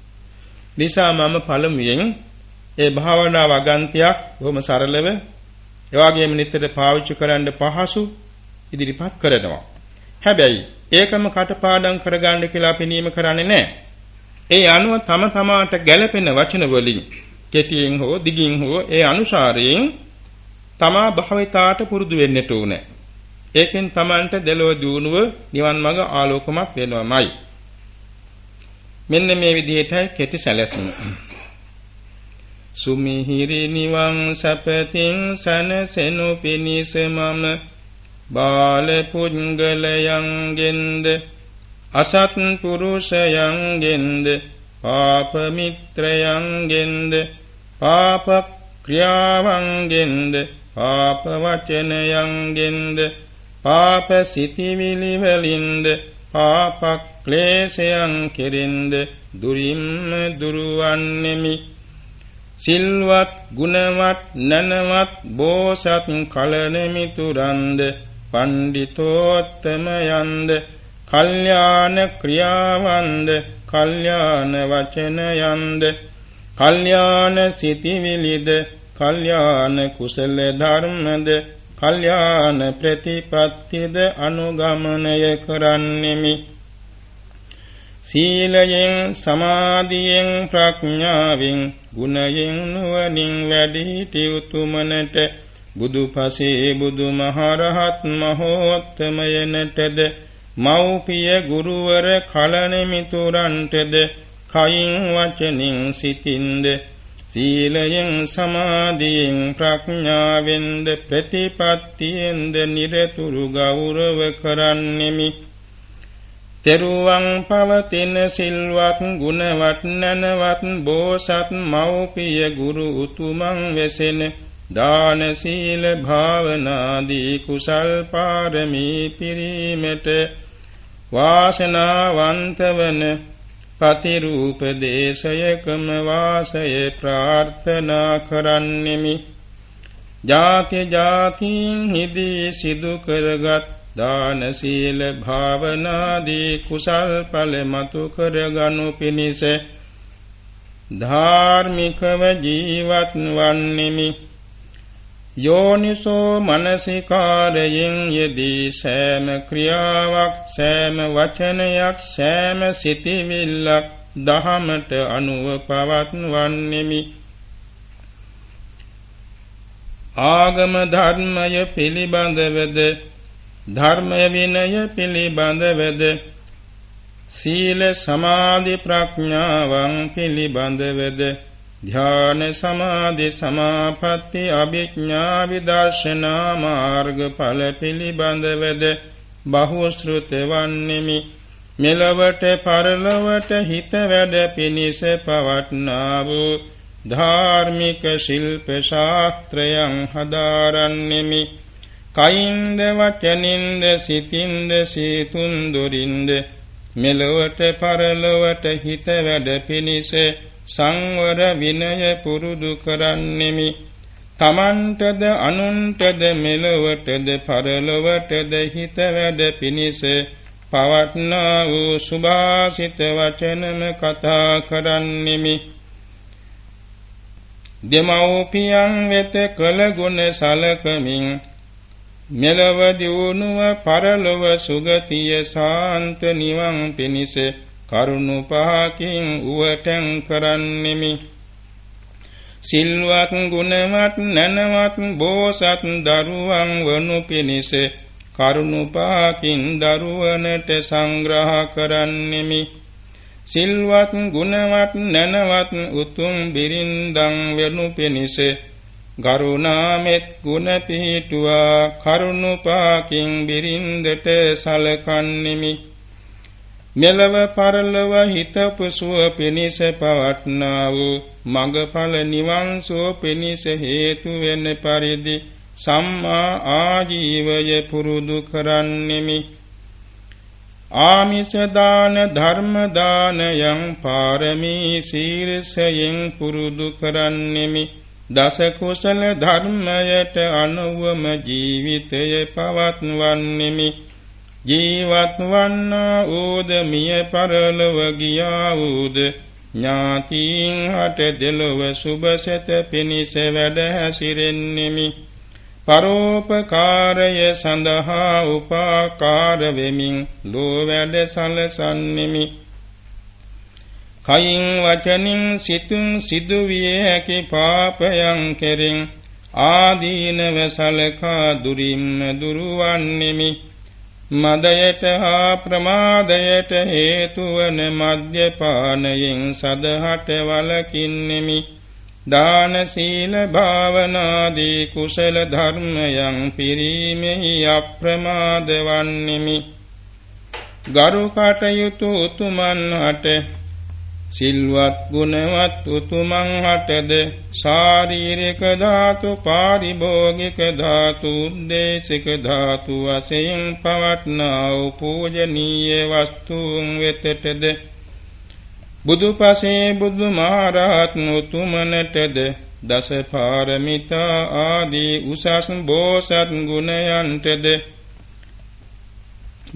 නිසා මම පළමුවෙන් ඒ භාවනා වගන්තියක් බොහොම සරලව එවාගෙම නිතර පාවිච්චි කරන්න පහසු ඉදිරිපත් කරනවා. හැබැයි ඒකම කටපාඩම් කරගන්න කියලා අපි නියම කරන්නේ නැහැ. ඒ අනුව තම තමාට ගැළපෙන වචන වලින් කෙටියෙන් හෝ දිගින් හෝ ඒ අනුසාරයෙන් තමා භාවිතාට පුරුදු වෙන්නට ඕනේ. ඒකෙන් තමන්ට දෙලොව දියුණුව නිවන් මඟ ආලෝකමත් වෙනවමයි. මෙන්න මේ විදිහටයි කෙටි සැලැස්ම. සුමිහිරි නිවන් සපතින් සනසෙනු පිනිස මම බාල පුංගලයන්ගෙන්ද අසත් පුරුෂයන්ගෙන්ද පාප මිත්‍රයන්ගෙන්ද පාප ක්‍රියාවන්ගෙන්ද පාප වචනයන්ගෙන්ද පාප සිතිවිලි වලින්ද පාප ක්ලේශයන් කෙරෙන්ද දුරින්ම දුරවන්නෙමි. සිල්වත් ගුණවත් නනවත් බෝසත් කලන මිතුරන්ද පණ්ඩිතෝත්තමයන්ද කල්යාණ ක්‍රියාවන්ද කල්යාණ වචනයන්ද කල්යාණ සිතිවිලිද කල්යාණ කුසල ධර්මද කල්යාණ ප්‍රතිපත්තිද අනුගමනය කරන්නෙමි. සීලයෙන් සමාධියෙන් ප්‍රඥාවෙන් ගුණයෙන් නුවණින් වැඩි සිටි උතුමනට බුදුපසේ බුදුමහරහත් මහෝත්තමයනටද මෞපිය ගුරුවර කලන මිතුරන්ටද කයින් වචනින් සිතින්ද සීලයෙන් සමාධියෙන් ප්‍රඥාවෙන්ද ප්‍රතිපත්තියෙන්ද නිරතුරු ගෞරව කරන්නෙමි. තෙරුවන් පවතින සිල්වත් ගුණවත් නැනවත් බෝසත් මෞපිය ගුරු උතුමන් වෙසෙන දාන සීල භාවනාදී කුසල් පාරමී පිරීමට වාසනාවන්ත වන පතිරූප දේශයකම වාසය ප්‍රාර්ථනා කරන්නෙමි. ජාති ජාතින් හිදී සිදු කරගත් දාන සීල භාවනාදී කුසල් ඵල මතු කරගනු පිණිස ධාර්මිකව ජීවත් වන්නෙමි. යෝනිසෝ මනසිකාරයෙන් යෙදී සෑම ක්‍රියාවක් සෑම වචනයක් සෑම සිතිවිල්ලක් දහමට අනුව පවත්වන්නෙමි. ආගම ධර්මය පිළිබඳවද ධර්මය විනය පිළිබඳවද සීල සමාධි ප්‍රඥාවන් පිළිබඳවද ධ්‍යාන සමාධි සමාපatti අභිඥා විදර්ශනා මාර්ගඵල පිළිබඳවද බහුශෘත වන්නෙමි. මෙලවට පරලවට හිත වැඩ පිනිස පවට්නා වූ ධාර්මික ශිල්ප ශාස්ත්‍රයන් හදාරන්නෙමි. කයින්ද වචනින්ද සිතින්ද සීතුන් දුරින්ද මෙලොවට පරලොවට හිත වැඩ පිනිස සංවර විනය පුරුදු කරන්නෙමි. තමන්ටද අනුන්ටද මෙලොවටද පරලොවටද හිත වැඩ පිනිස පවත්නා වූ සුභාසිත වචනම කතා කරන්නෙමි. දෙමව්පියන් වෙත කළ ගුණ සලකමින් මෙලව දියුණුව පරලොව සුගතිය සාන්ත නිවන් පිණිස කරුණු පහකින් උවටන් කරන්නෙමි. සිල්වත් ගුණවත් නැනවත් බෝසත් දරුවන් වනු පිණිස කරුණු පහකින් දරුවනට සංග්‍රහ කරන්නෙමි. සිල්වත් ගුණවත් නැනවත් උතුම් බිරින්දන් වෙනු පිණිස ගරුණාමෙත් ගුණ පිහිටුවා කරුණු පහකින් බිරින්දට සලකන්නෙමි. මෙලව පරලව හිතපු සුව පිණිස පවත්නා වූ මඟඵල නිවන් සුව පිණිස හේතු වෙන පරිදි සම්මා ආජීවය පුරුදු කරන්නෙමි. ආමිෂ දාන ධර්ම දානයන් පාරමී සීරසයෙන් පුරුදු කරන්නෙමි. දස කුසල ධර්මයට අනුවම ජීවිතය පවත්වන්නෙමි. ජීවත් වන්නා ඌද මිය පරලොව ගියා ඌද? ඥාතීන් හට දෙලොව සුභසත පිනිස වැඩ හැසිරෙන්නෙමි. පරෝපකාරය සඳහා උපාකාර වෙමින් ලෝ වැඩ සලසන්නෙමි. කයින් වචනින් සිතුම් සිදුවිය හැකි පාපයන් කෙරෙන් ආදීනව සලකා දුරින්ම දුරුවන්නෙමි. මදයට හා ප්‍රමාදයට හේතුවන මද්යපානයෙන් සදහට වලකින්නෙමි දාන සීල භාවනාදී කුසල ධර්මයන් පිරීමෙහි අප්‍රමාද වන්නෙමි. ගරු කටයුතු උතුමන් හට සිල්වත් ගුණවත් උතුමන් හටද? ශාරීරික ධාතු පාරිභෝගික ධාතු උද්දේශික ධාතු වශයෙන් පවත්නා වූ පූජනීය වස්තුන් වෙතටද? බුදුපසේ බුදුමහරහත් උතුමනටද? දස පාරමිතා ආදී උසස් බෝසත් ගුණයන්ටද?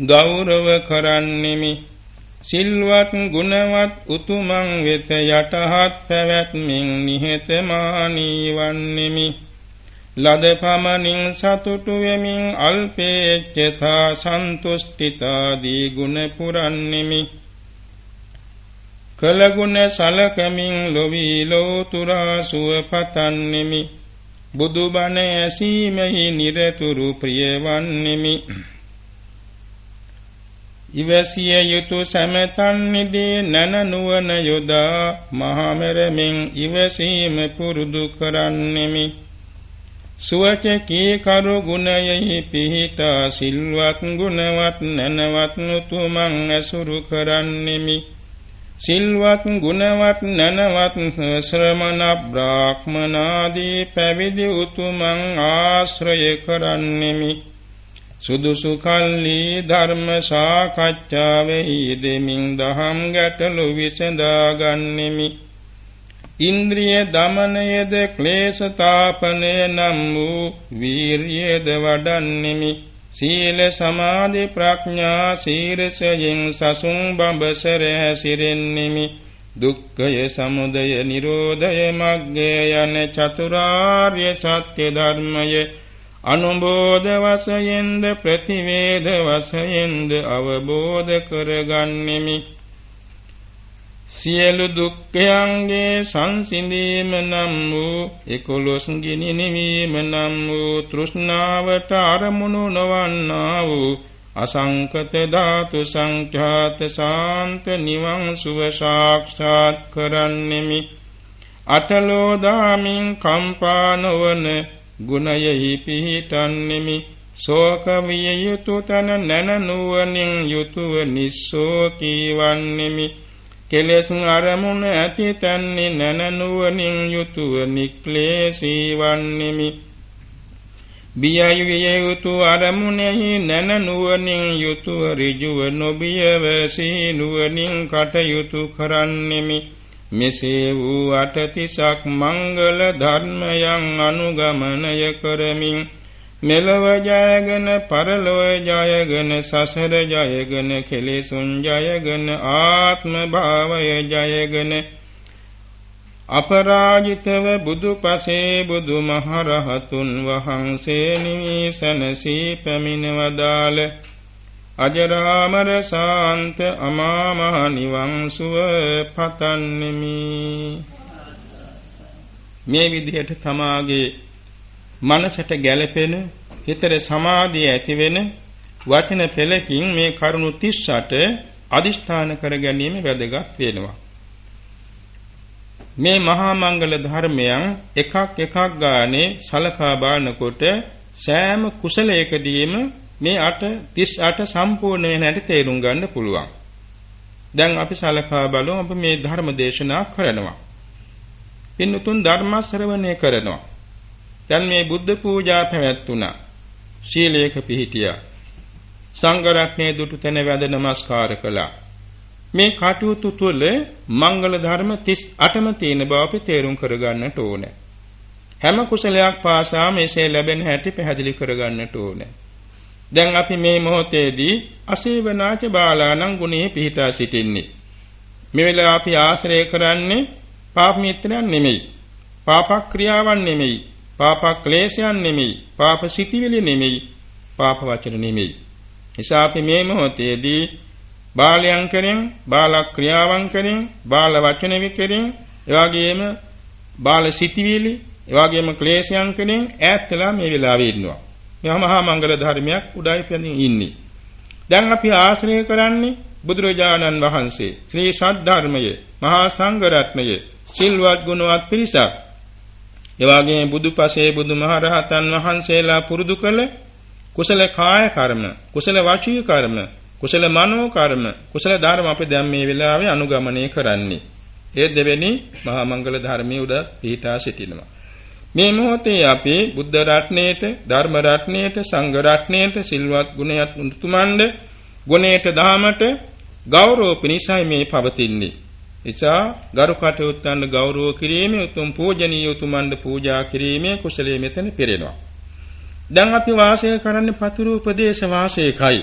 ගෞරව කරන්නෙමි. සිල්වත් ගුණවත් උතුමන් වෙත යටහත් පැවැත්මින් නිහතමානී වන්නෙමි. ලද පමණින් සතුටු වෙමින් අල්පේච්ඡතා සන්තුෂ්ඨිතාදී ගුණ පුරන්නෙමි. කලගුණ සලකමින් ලොවි ලෝතුරා සුව පතන්නෙමි. බුදුබණ ඇසීමෙහි නිරතුරු ප්‍රියවන්නෙමි ඉවසිය යුතු සැමතන් නිදී නන නුවන යොදා මහමෙරමින් ඉවසීම පුරුදු කරන්නෙමි. සුවච කී කරු ගුණයෙහි පිහිටා සිල්වත් ගුණවත් නැනවත් උතුමන් ඇසුරු කරන්නෙමි. සිල්වත් ගුණවත් නැනවත් ශ්‍රමණ බ්‍රාහ්මනාදී පැවිදි උතුමන් ආශ්‍රය කරන්නෙමි. සුදුසු කල්ලි ධර්ම සාකච්ඡාවෙහි දෙමින් දහම් ගැටලු විසඳා ගන්නෙමි ඉන්ද්‍රිය දමනයද ක්ලේශතාපනය නම් වූ වීරියද වඩන්නෙමි. සීල සමාධි ප්‍රඥා සීරසයෙන් සසුන් බඹසර හැසිරෙන්නෙමි දුක්ඛය සමුදය නිරෝධය මග්ගය යන චතුරාර්ය සත්‍ය ධර්මයේ අනුබෝධ වශයෙන්ද ප්‍රතිවේද වශයෙන්ද අවබෝධ කරගන්නෙමි. සියලු දුක්ඛයන්ගේ සංසිඳීම නම් වූ එකොළොස් ගිනි නිවීම නම් වූ තෘෂ්ණාවට අරමුණු නොවන්නා වූ අසංකත ධාතු සංඛ්‍යාත ශාන්ත නිවන් සුව සාක්ෂාත් කරන්නෙමි. අටලෝ දාමින් කම්පා නොවන ගුණයෙහි පිහිටන්නෙමි. ශෝක විය යුතු තන නැන නුවණින් යුතුව නිස්සෝකී වන්නෙමි කෙලෙස් අරමුණ ඇති තන්නේ නැන නුවණින් යුතුව නික්ලේශී වන්නෙමි බියයි විය යුතු අරමුණෙහි නැන නුවණින් යුතුව ඍජුව නොබියව සී නුවණින් කටයුතු කරන්නෙමි. මෙසේ වූ අටතිසක් මංගල ධර්මයන් අනුගමනය කරමින් මෙලව ජයගෙන පරලොව ජයගෙන සසර ජයගෙන කෙලෙසුන් ජයගෙන ආත්ම භාවය ජයගෙන අපරාජිතව බුදුපසේ බුදුමහරහතුන් වහන්සේ නිවිසනසී පැමිණවදාල අජරාමර සාන්ත අමා මහ නිවන් සුව පතන්නෙමි මේ විදිහට තමාගේ මනසට ගැළපෙන හිතේ සමාධිය ඇති වෙන වචන පෙළකින් මේ කරුණු 38 අදිෂ්ඨාන කර ගැනීම වැදගත් වෙනවා. මේ මහා මංගල ධර්මයන් එකක් එකක් ගානේ සලකා බලනකොට සෑම කුසලයකදීම මේ 8 38 සම්පූර්ණ වෙන හැටි තේරුම් ගන්න පුළුවන්. දැන් අපි සලකා බලමු අපි මේ ධර්ම දේශනා කරනවා. පින්තුන් ධර්ම ශ්‍රවණය කරනවා. දැන් මේ බුද්ධ පූජා පැවැත්ුණා. ශීලයක පිහිටියා. සංඝ රත්නයේ දුටු තැන වැඳ නමස්කාර කළා. මේ කටයුතු තුළ මංගල ධර්ම 38ම තියෙන බව අපි තේරුම් කරගන්නට ඕනේ. හැම කුසලයක් පාසා මේසේ ලැබෙන හැටි පැහැදිලි කරගන්නට ඕනේ. දැන් අපි මේ මොහොතේදී අසේවනාච බාලාණන් ගුණේ පිහිටා සිටින්නේ. මේ වෙලාව අපි ආශ්‍රය කරන්නේ පාප මිත්‍රයන් නෙමෙයි. පාප ක්‍රියාවන් නෙමෙයි. පාප ක්ලේශයන් නෙමෙයි. පාප සිටිවිලි නෙමෙයි. පාප වචන නෙමෙයි. නිසා අපි මේ මොහොතේදී බාලයන් කෙරෙන්, බාල ක්‍රියාවන් කෙරෙන්, බාල වචන විකෙරෙන්, එවාගෙම බාල සිටිවිලි, එවාගෙම ක්ලේශයන් කෙරෙන් ඈත් වෙලා මේ වෙලාවේ ඉන්නවා. මේ මහා මංගල ධර්මයක් උඩයි පැනින් ඉන්නේ. දැන් අපි ආශ්‍රය කරන්නේ බුදුරජාණන් වහන්සේ ශ්‍රී සද්ධර්මයේ මහා සංඝ රත්නයේ සිල්වත් ගුණවත් පිරිසක් එවාගේ බුදුපසේ බුදුමහරහතන් වහන්සේලා පුරුදු කළ කුසල කාය කර්ම, කුසල වාචික කර්ම, කුසල මනෝ කර්ම, කුසල ධර්ම අපි දැන් මේ වෙලාවේ අනුගමනය කරන්නේ. ඒ දෙවෙනි මහා මංගල ධර්මයේ උඩ පිහිටා සිටිනවා. මේ මොහොතේ අපි බුද්ධ රත්නයේත, ධර්ම රත්නයේත, සංඝ රත්නයේත සිල්වත් ගුණයත් උතුමන්ඩ ගුණයට දහමට ගෞරව පිණිසයි මේ පවතින්නේ. නිසා ගරු කටයුත්තන් ගෞරව කිරීමේ උතුම් පූජනීය උතුමන්ට පූජා කිරීමේ කුසලයේ මෙතන පිරෙනවා. දැන් අපි වාසය කරන්නේ පතුරු උපදේශ වාසයකයි.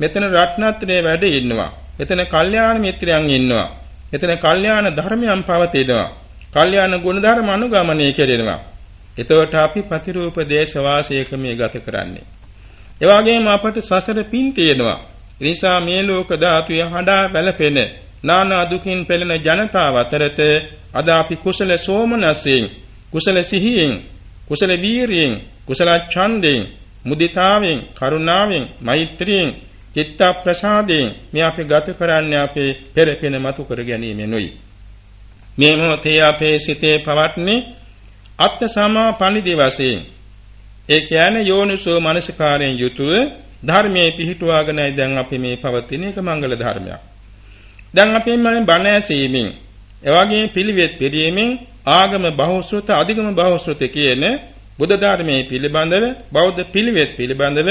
මෙතන රත්නත්‍රයේ වැඩ ඉන්නවා. මෙතන කල්යාණ මිත්‍රයන් ඉන්නවා. මෙතන කල්යාණ ධර්මයන් පවතිනවා. කල්යාණ ගුණධර්ම අනුගමනය කෙරෙනවා. එතකොට අපි ප්‍රතිරූපදේශ වාසයක මේ ගත කරන්නේ. ඒ වගේම අපට සසර පින් තියෙනවා. ඒ නිසා මේ ලෝක ධාතුවේ හඬා බැලපෙන නානා දුකින් පෙළෙන ජනතාව අතරත අද අපි කුසල සෝමනසෙන් කුසල සිහියෙන් කුසල වීරියෙන් කුසල ඡන්දයෙන් මුදිතාවෙන් කරුණාවෙන් මෛත්‍රියෙන් චිත්ත ප්‍රසාදයෙන් මේ අපි ගත කරන්නේ අපේ පෙරපෙන මතු කර ගැනීමෙනුයි මේ මොහොතේ අපේ සිතේ පවත්නේ අත්ත සමා පණිදි වශයෙන් ඒ කියන්නේ යෝනිසෝ මනසිකාරයෙන් යුතුව ධර්මයේ පිහිටුවාගෙනයි දැන් අපි මේ පවතින එක මංගල ධර්මයක් දැන් අපි මේ බණ ඇසීමෙන් එවාගේ පිළිවෙත් පිරීමෙන් ආගම බහුශ්‍රත අධිගම බහුශ්‍රත කියන බුද්ධ ධර්මයේ පිළිබඳව බෞද්ධ පිළිවෙත් පිළිබඳව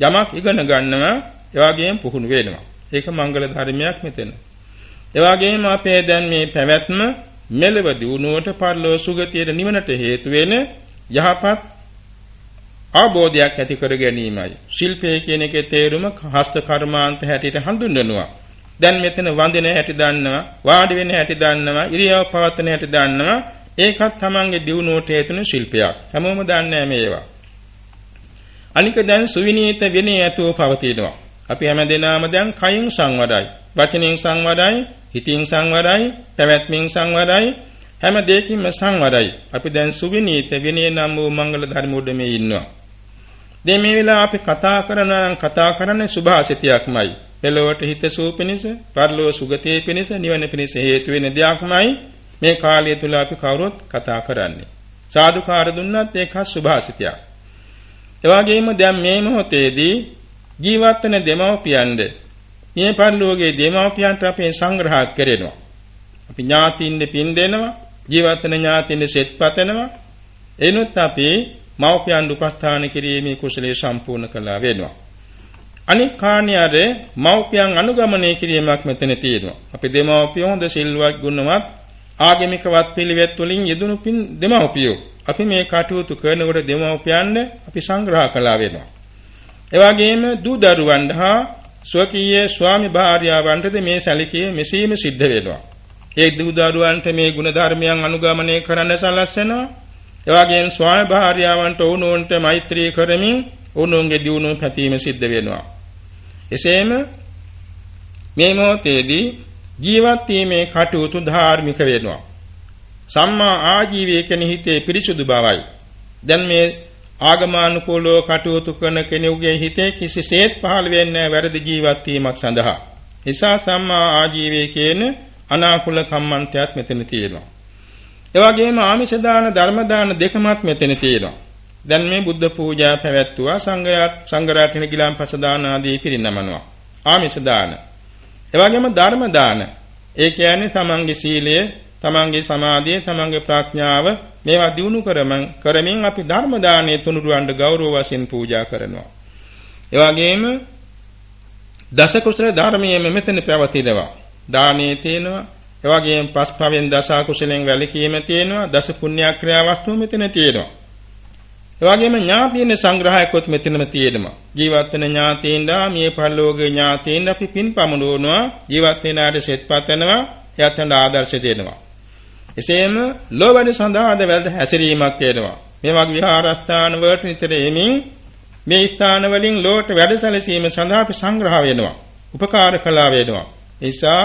යමක් ඉගෙන ගන්නවා එවාගේම පුහුණු වෙනවා. ඒක මංගල ධර්මයක් මෙතන. එවාගේම අපේ දැන් මේ පැවැත්ම මෙලව දියුණුවට පරලෝ සුගතියට නිවනට හේතු වෙන යහපත් අවබෝධයක් ඇති කර ගැනීමයි. ශිල්පය කියන එකේ තේරුම හස්ත කර්මාන්ත හැටියට හඳුන්වනවා. දැන් මෙතන වඳින හැටි දන්නවා, වාඩි වෙන හැටි දන්නවා, ඉරියව් පවත්වන හැටි දන්නවා. ඒකත් Tamange දියුණුවට හේතුන ශිල්පයක්. හැමෝම දන්නේ මේවා. අනික දැන් සුවිනීත විනය ඇතුව පවතිනවා. අපි හැමදෙනාම දැන් කයින් සංවරයි, වචනෙන් සංවරයි, හිතින් සංවරයි, පැවැත්මෙන් සංවරයි, හැම දෙයකින්ම සංවරයි. අපි දැන් සුවිනීත විනය නම් වූ මංගල ධර්ම උඩමේ ඉන්නවා. දැන් මේ වෙලාව අපි කතා කරනවා නම් කතා කරන්නේ සුභාසිතයක්මයි. පෙළොවට හිත සූපිනිස, පරලෝ සුගතියේ පිණිස, නිවන පිණිස හේතු වෙන දෙයක්මයි මේ කාලය තුල අපි කවුරුත් කතා කරන්නේ. සාදුකාර දුන්නත් ඒකත් සුභාසිතයක්. එවාගෙම දැන් මේ මොහොතේදී ජීවත් වෙන දෙමව්පියන්ද මේ පරිලෝකයේ දෙමව්පියන්ට අපේ සංග්‍රහ කරනවා. අපි ඥාතිින්ද පින් දෙනවා, ජීවත් වෙන ඥාතිින්ද සෙත් පතනවා. එනොත් අපි මව්පියන් උපස්ථාන කිරීමේ කුසලයේ සම්පූර්ණ කළා වෙනවා. අනික් කාණ්‍ය අර මව්පියන් අනුගමනය කිරීමක් මෙතන තියෙනවා. අපි දෙමව්පියෝ හොඳ සිල්වත් ගුණවත් ආගමික වත් පිළිවෙත් වලින් යෙදුණු පින් දෙමව්පියෝ අපි මේ කටයුතු කරනකොට දෙමව්පියන්ද අපි සංග්‍රහ කළා වෙනවා. ඒ වගේම දූ දරුවන් හා ස්වකීය ස්වාමි භාර්යාවන්ටද මේ සැලකීම මෙසේම සිද්ධ වෙනවා. ඒ දූ දරුවන්ට මේ ගුණ ධර්මයන් අනුගමනය කරන්න සලස්සනවා. ඒ වගේම ස්වාමි භාර්යාවන්ට වුණොන්ට මෛත්‍රී කරමින් වුණොන්ගේ දියුණුව පැතීම සිද්ධ වෙනවා. එසේම මේ මොහොතේදී ජීවත් වීමේ කටයුතු ධාර්මික වෙනවා. සම්මා ආජීවයේ කෙනෙහි හිතේ පිරිසුදු බවයි. දැන් මේ ආගමානුකූලව කටයුතු කරන කෙනෙකුගේ හිතේ කිසිසේත් පහළ වෙන්නේ වැරදි ජීවත් වීමක් සඳහා. නිසා සම්මා ආජීවයේ කියන අනාකූල කම්මන්තයත් මෙතන තියෙනවා. ඒ වගේම ආමිෂ දාන ධර්ම දාන දෙකමත් මෙතන තියෙනවා. දැන් මේ බුද්ධ පූජා පැවැත්වුවා සංඝයා සංඝරත්න ගිලාම්පස දාන ආදී පිරිනමනවා. ආමිෂ දාන. ඒ වගේම ධර්ම දාන. ඒ කියන්නේ තමන්ගේ සීලය තමන්ගේ සමාධිය, තමන්ගේ ප්‍රඥාව මේවා දිනු කරමින් අපි ධර්ම දානයේ තුනුරුවන්ට ගෞරව වශයෙන් පූජා කරනවා. ඒ වගේම දස කුසල ධර්මයේ මෙතන පැවතිනවා. දානයේ තියෙනවා. ඒ වගේම පස්පවෙන් දස කුසලෙන් වැළකීම තියෙනවා. දස පුණ්‍යාක්‍රියා වස්තු මෙතන තියෙනවා. ඒ වගේම ඥාතීන් සංග්‍රහයකොත් මෙතනම තියෙනවා. ජීවත් වෙන ඥාතීන්ලා මිය පරලෝකීය ඥාතීන් අපි පින් පමුණුවනවා. ජීවත් වෙන ආට සෙත්පත් වෙනවා. එයත් ආදර්ශ දෙනවා. එසේම ලෝවැඩ සඳහාද වැළඳ හැසිරීමක් වෙනවා. මේ වගේ විහාරස්ථාන වලට නිතර එමින් මේ ස්ථාන වලින් ලෝට වැඩ සැලසීම සඳහා අපි සංග්‍රහ වෙනවා. උපකාර කළා වෙනවා. නිසා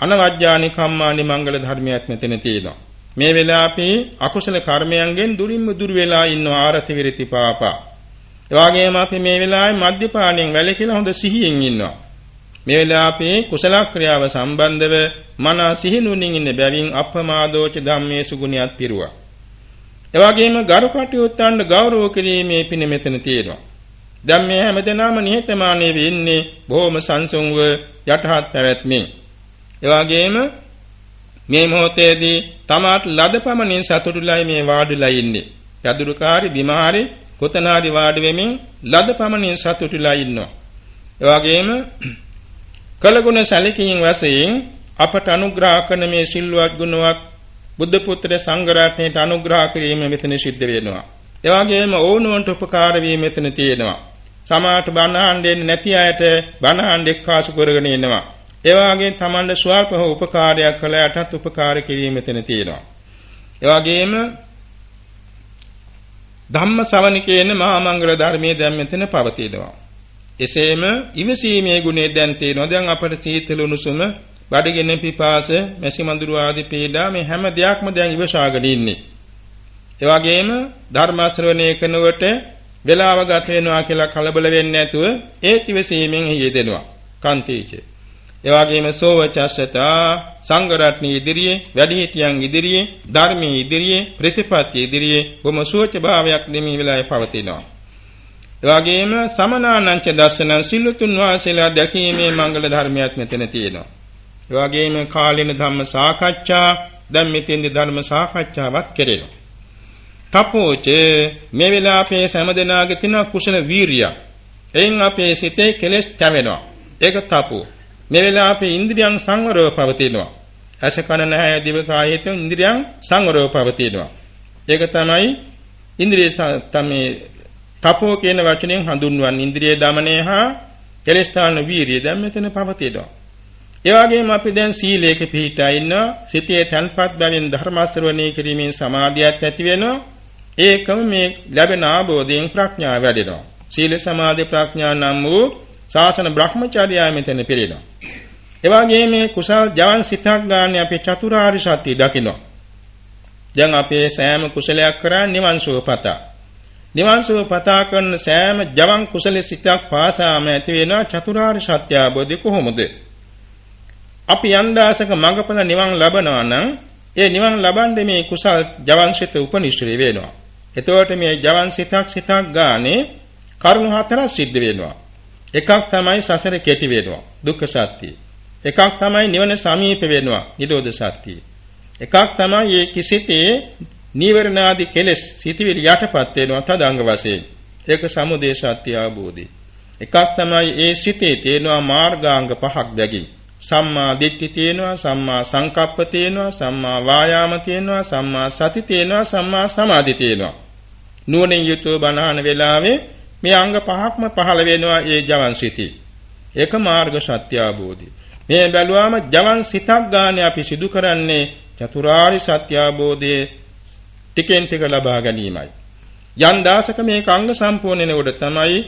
අනවජ්ජානි කම්මානි මංගල ධර්මයක් මෙතන තියෙනවා. මේ වෙලාව අපි අකුසල කර්මයන්ගෙන් දුරින්ම දුර වෙලා ඉන්නවා ආරති විරති පාපා. ඒ වගේම අපි මේ වෙලාවේ මද්යපානයෙන් වැළකීලා හොඳ සිහියෙන් ඉන්නවා. මේ වෙලාවේ කුසල ක්‍රියාව සම්බන්ධව මන සිහිනුවණින් ඉන්න බැවින් අප්‍රමාදෝච ධම්මේසු ගුණයක් පිරුවා. එවැගේම ගරු කටයුත්තන්ට ගෞරව කිරීමේ පින මෙතන තියෙනවා. දැන් මේ හැමදෙනාම නිහතමානී වෙන්නේ බොහොම සංසුන්ව යටහත් පැවැත්මෙන්. එවැගේම මේ මොහොතේදී තමාට ලදපමණින් සතුටුලයි මේ වාඩිලා ඉන්නේ. යදුරුකාරි බිමාරි කොතනාරි වාඩි වෙමින් ලදපමණින් සතුටුලා ඉන්නවා. එවැගේම කළගුණ සැලකීම් වශයෙන් අපට අනුග්‍රහ කරන මේ සිල්වත් ගුණවත් බුද්ධ පුත්‍ර සංඝ රත්නයට අනුග්‍රහ කිරීම මෙතන සිද්ධ වෙනවා. ඒ වගේම ඕනෝන්ට උපකාර වීම මෙතන තියෙනවා. සමාට බණ අහන්නේ නැති අයට බණ අහන්න එක්කාසු කරගෙන ඉන්නවා. ඒ වගේම Tamanda ස්වල්ප හෝ උපකාරයක් කළ යටත් උපකාර කිරීම මෙතන තියෙනවා. ඒ වගේම ධම්ම ශ්‍රවණ කියන මහා මංගල ධර්මයේ දැන් මෙතන පවතිනවා. එසේම ඉවසීමේ ගුණය දැන් තියෙනවා. දැන් අපට සීතල උණුසුම, බඩගින්න පිපාස, මැසි මඳුරු ආදී පීඩා මේ හැම දෙයක්ම දැන් ඉවසාගෙන ඉන්නේ. ඒ වගේම ධර්ම ශ්‍රවණය කරනකොට වේලාව ගත වෙනවා කියලා කලබල වෙන්නේ නැතුව ඒ ඉවසීමෙන් යෙදෙනවා. කාන්තීච. ඒ වගේම සෝවචස්සතා සංඝ රත්නී ඉදිරියේ වැඩිහිටියන් ඉදිරියේ ධර්මයේ ඉදිරියේ ප්‍රතිපත්ති ඉදිරියේ බොම සුවච භාවයක් දෙමි වෙලාවේ පවතිනවා. එවාගෙම සමනානංච දර්ශන සිල්ලුතුන් වාසීලා දැකීමේ මංගල ධර්මයක් මෙතන තියෙනවා. එවාගෙම කාලින ධම්ම සාකච්ඡා දැන් මෙතෙන්දි ධර්ම සාකච්ඡාවක් කෙරෙනවා. තපෝච මේ වෙලාවේ සෑමදෙනාගේ තියෙන කුසල වීරිය. එයින් අපේ සිතේ කෙලෙස් කැවෙනවා. ඒක තපෝ. මේ වෙලාවේ ඉන්ද්‍රියන් සංවරව පවතිනවා. ඇස කන නැහැ දිව කායයෙන් ඉන්ද්‍රියන් සංවරව පවතිනවා. ඒක තමයි ඉන්ද්‍රිය තමයි තපෝ කියන වචනයෙන් හඳුන්වන ඉන්ද්‍රිය দমনය හා කෙලස්ථාන වීරිය දැන් මෙතන පවතිනවා. ඒ වගේම අපි දැන් සීලයක පිහිටා ඉන්නවා. සිතේ තන්පත් බැවින් ධර්ම ශ්‍රවණය කිරීමෙන් සමාධියක් ඇති වෙනවා. ඒකම මේ ලැබෙන ආબોධයෙන් ප්‍රඥාව වැඩෙනවා. සීල සමාධි ප්‍රඥා නම් වූ ශාසන බ්‍රහ්මචර්යය මෙතන පිළිනවා. ඒ වගේම මේ කුසල් ජවන් සිතක් ගන්න අපි චතුරාර්ය සත්‍ය දකිනවා. දැන් අපේ සෑම කුසලයක් කරා නිවන් සුවපතා. නිවන් සුව පතා කරන සෑම ජවන් කුසල සිතක් පාසාම ඇති වෙන චතුරාර්ය සත්‍ය අවබෝධය කොහොමද? අපි යන්දාසක මඟපල නිවන් ලබනවා නම් ඒ නිවන් ලබන්නේ මේ කුසල් ජවන් සිත උපනිශ්‍රේ වෙනවා. එතකොට මේ ජවන් සිතක් සිතක් ගානේ කරුණු හතරක් සිද්ධ වෙනවා. එකක් තමයි සසර කෙටි වෙනවා දුක්ඛ සත්‍යය. එකක් තමයි නිවන සමීප වෙනවා නිරෝධ සත්‍යය. එකක් තමයි මේ කිසිතේ නීවරණාදී කෙලෙස් සිටිවිලි යටපත් වෙනවා තදංග වශයෙන්. ඒක සමුදේ සත්‍ය අවබෝධය. එකක් තමයි ඒ සිතේ තියෙනවා මාර්ගාංග පහක් දැකි. සම්මා දිට්ඨි තියෙනවා, සම්මා සංකප්ප තියෙනවා, සම්මා වායාම තියෙනවා, සම්මා සති තියෙනවා, සම්මා සමාධි තියෙනවා. නුවණින් යුතුව බණහන වෙලාවේ මේ අංග පහක්ම පහළ වෙනවා ඒ ජවන් සිටි. ඒක මාර්ග සත්‍ය අවබෝධය. මේ බැලුවාම ජවන් සිතක් ගානේ අපි සිදු කරන්නේ චතුරාරි සත්‍ය අවබෝධයේ ටිකෙන් ටික ලබා ගැනීමයි. යම් දාසක මේක අංග සම්පූර්ණ වෙනකොට තමයි